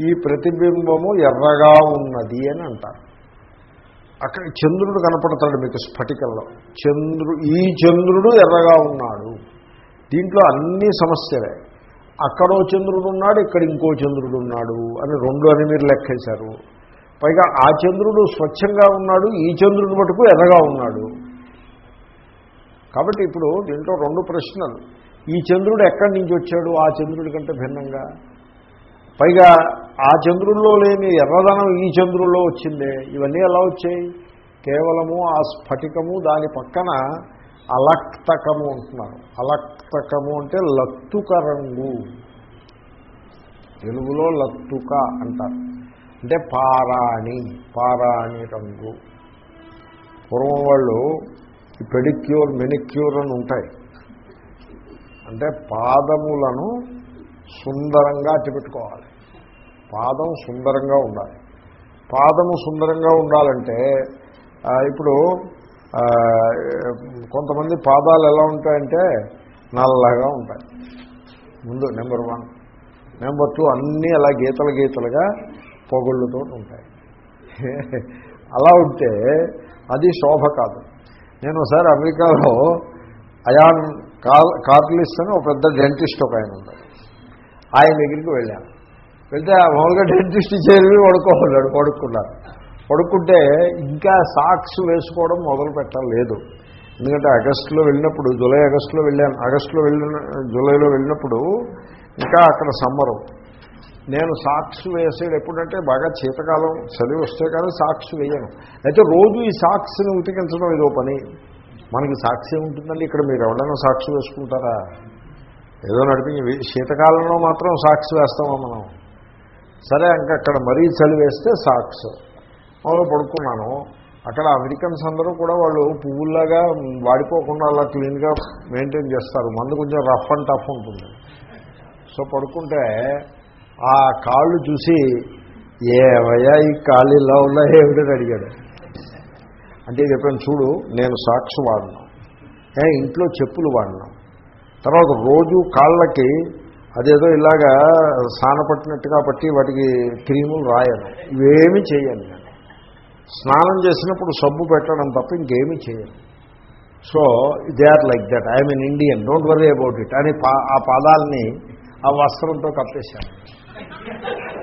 ఈ ప్రతిబింబము ఎర్రగా ఉన్నది అని అంటారు. అక్కడ చంద్రుడు కనపడతాడు మీకు స్ఫటికంలో. చంద్రు ఈ చంద్రుడు ఎర్రగా ఉన్నాడు. దీంట్లో అన్ని సమస్యలే. అక్కడో చంద్రుడు ఉన్నాడు ఇక్కడ ఇంకో చంద్రుడు ఉన్నాడు అని రెండు అని మీరు లెక్కేశారు. పైగా ఆ చంద్రుడు స్వచ్ఛంగా ఉన్నాడు ఈ చంద్రుడి మటుకు ఎర్రగా ఉన్నాడు. కాబట్టి ఇప్పుడు దీంట్లో రెండు ప్రశ్నలు. ఈ చంద్రుడు ఎక్కడి నుంచి వచ్చాడు? ఆ చంద్రుడి కంటే భిన్నంగా. పైగా ఆ చంద్రుల్లో లేని ఎర్రదనం ఈ చంద్రుల్లో వచ్చిందే. ఇవన్నీ ఎలా వచ్చాయి? కేవలము ఆ స్ఫటికము దాని పక్కన అలక్తకము అంటున్నారు. అలక్తకము అంటే లత్తుక రంగు. తెలుగులో లత్తుక అంటారు. అంటే పారాణి పారాణి రంగు. పూర్వం వాళ్ళు ఈ పెడిక్యూర్ మెనిక్యూర్ అని ఉంటాయి. అంటే పాదములను సుందరంగా అట్టిపెట్టుకోవాలి. పాదం సుందరంగా ఉండాలి. పాదము సుందరంగా ఉండాలంటే ఇప్పుడు కొంతమంది పాదాలు ఎలా ఉంటాయంటే నల్లగా ఉంటాయి. ముందు నెంబర్ వన్. నెంబర్ టూ అన్నీ అలా గీతలు గీతలుగా పొగళ్ళుతో ఉంటాయి అలా ఉంటే అది శోభ కాదు. నేను ఒకసారి అమెరికాలో అయాన్ కార్ కార్లిస్ అని ఒక పెద్ద డెంటిస్ట్ ఒక ఆయన ఉన్నాడు. ఆయన దగ్గరికి వెళ్ళాను. వెళ్తే మామూలుగా డెంటిస్ట్ చేరి పడుకోమన్నాడు పడుకున్నారు పడుకుంటే ఇంకా సాక్స్ వేసుకోవడం మొదలు పెట్టలేదు ఎందుకంటే ఆగస్టులో వెళ్ళినప్పుడు జూలై ఆగస్టులో వెళ్ళాను ఆగస్టులో వెళ్ళిన జూలైలో వెళ్ళినప్పుడు ఇంకా అక్కడ సమ్మరు. నేను సాక్స్ వేసేది ఎప్పుడంటే బాగా శీతకాలం చలి వస్తే కానీ సాక్స్ వేయను. అయితే రోజు ఈ సాక్స్ని ఉతికించడం ఇదో పని. మనకి సాక్షి ఉంటుందండి ఇక్కడ మీరు ఎవరైనా సాక్షి వేసుకుంటారా? ఏదో నడిపించి శీతకాలంలో మాత్రం సాక్షి వేస్తామా మనం? సరే ఇంకా అక్కడ మరీ చలి వేస్తే సాక్స్. మామూలు పడుకున్నాను. అక్కడ అమెరికన్స్ అందరూ కూడా వాళ్ళు పువ్వుల్లాగా వాడిపోకుండా అలా క్లీన్గా మెయింటైన్ చేస్తారు. మందు కొంచెం రఫ్ అండ్ టఫ్ ఉంటుంది. సో పడుకుంటే ఆ కాళ్ళు చూసి ఏవయ్యా ఈ కాళ్ళు ఇలా ఉన్నా ఏమిటని అడిగాడు. అంటే చెప్పాను చూడు నేను సాక్షి వాడినాం. ఇంట్లో చెప్పులు వాడినాం. తర్వాత రోజు కాళ్ళకి అదేదో ఇలాగా సానపట్టినట్టుగా పట్టి వాటికి క్రీములు రాయను. ఇవేమీ చేయను నేను. స్నానం చేసినప్పుడు సబ్బు పెట్టడం తప్ప ఇంకేమీ చేయను. So they are like that. I'm in Indian. Don't worry about it అని ఆ పాదాలని ఆ వస్త్రంతో కప్పేశాను. Thank you.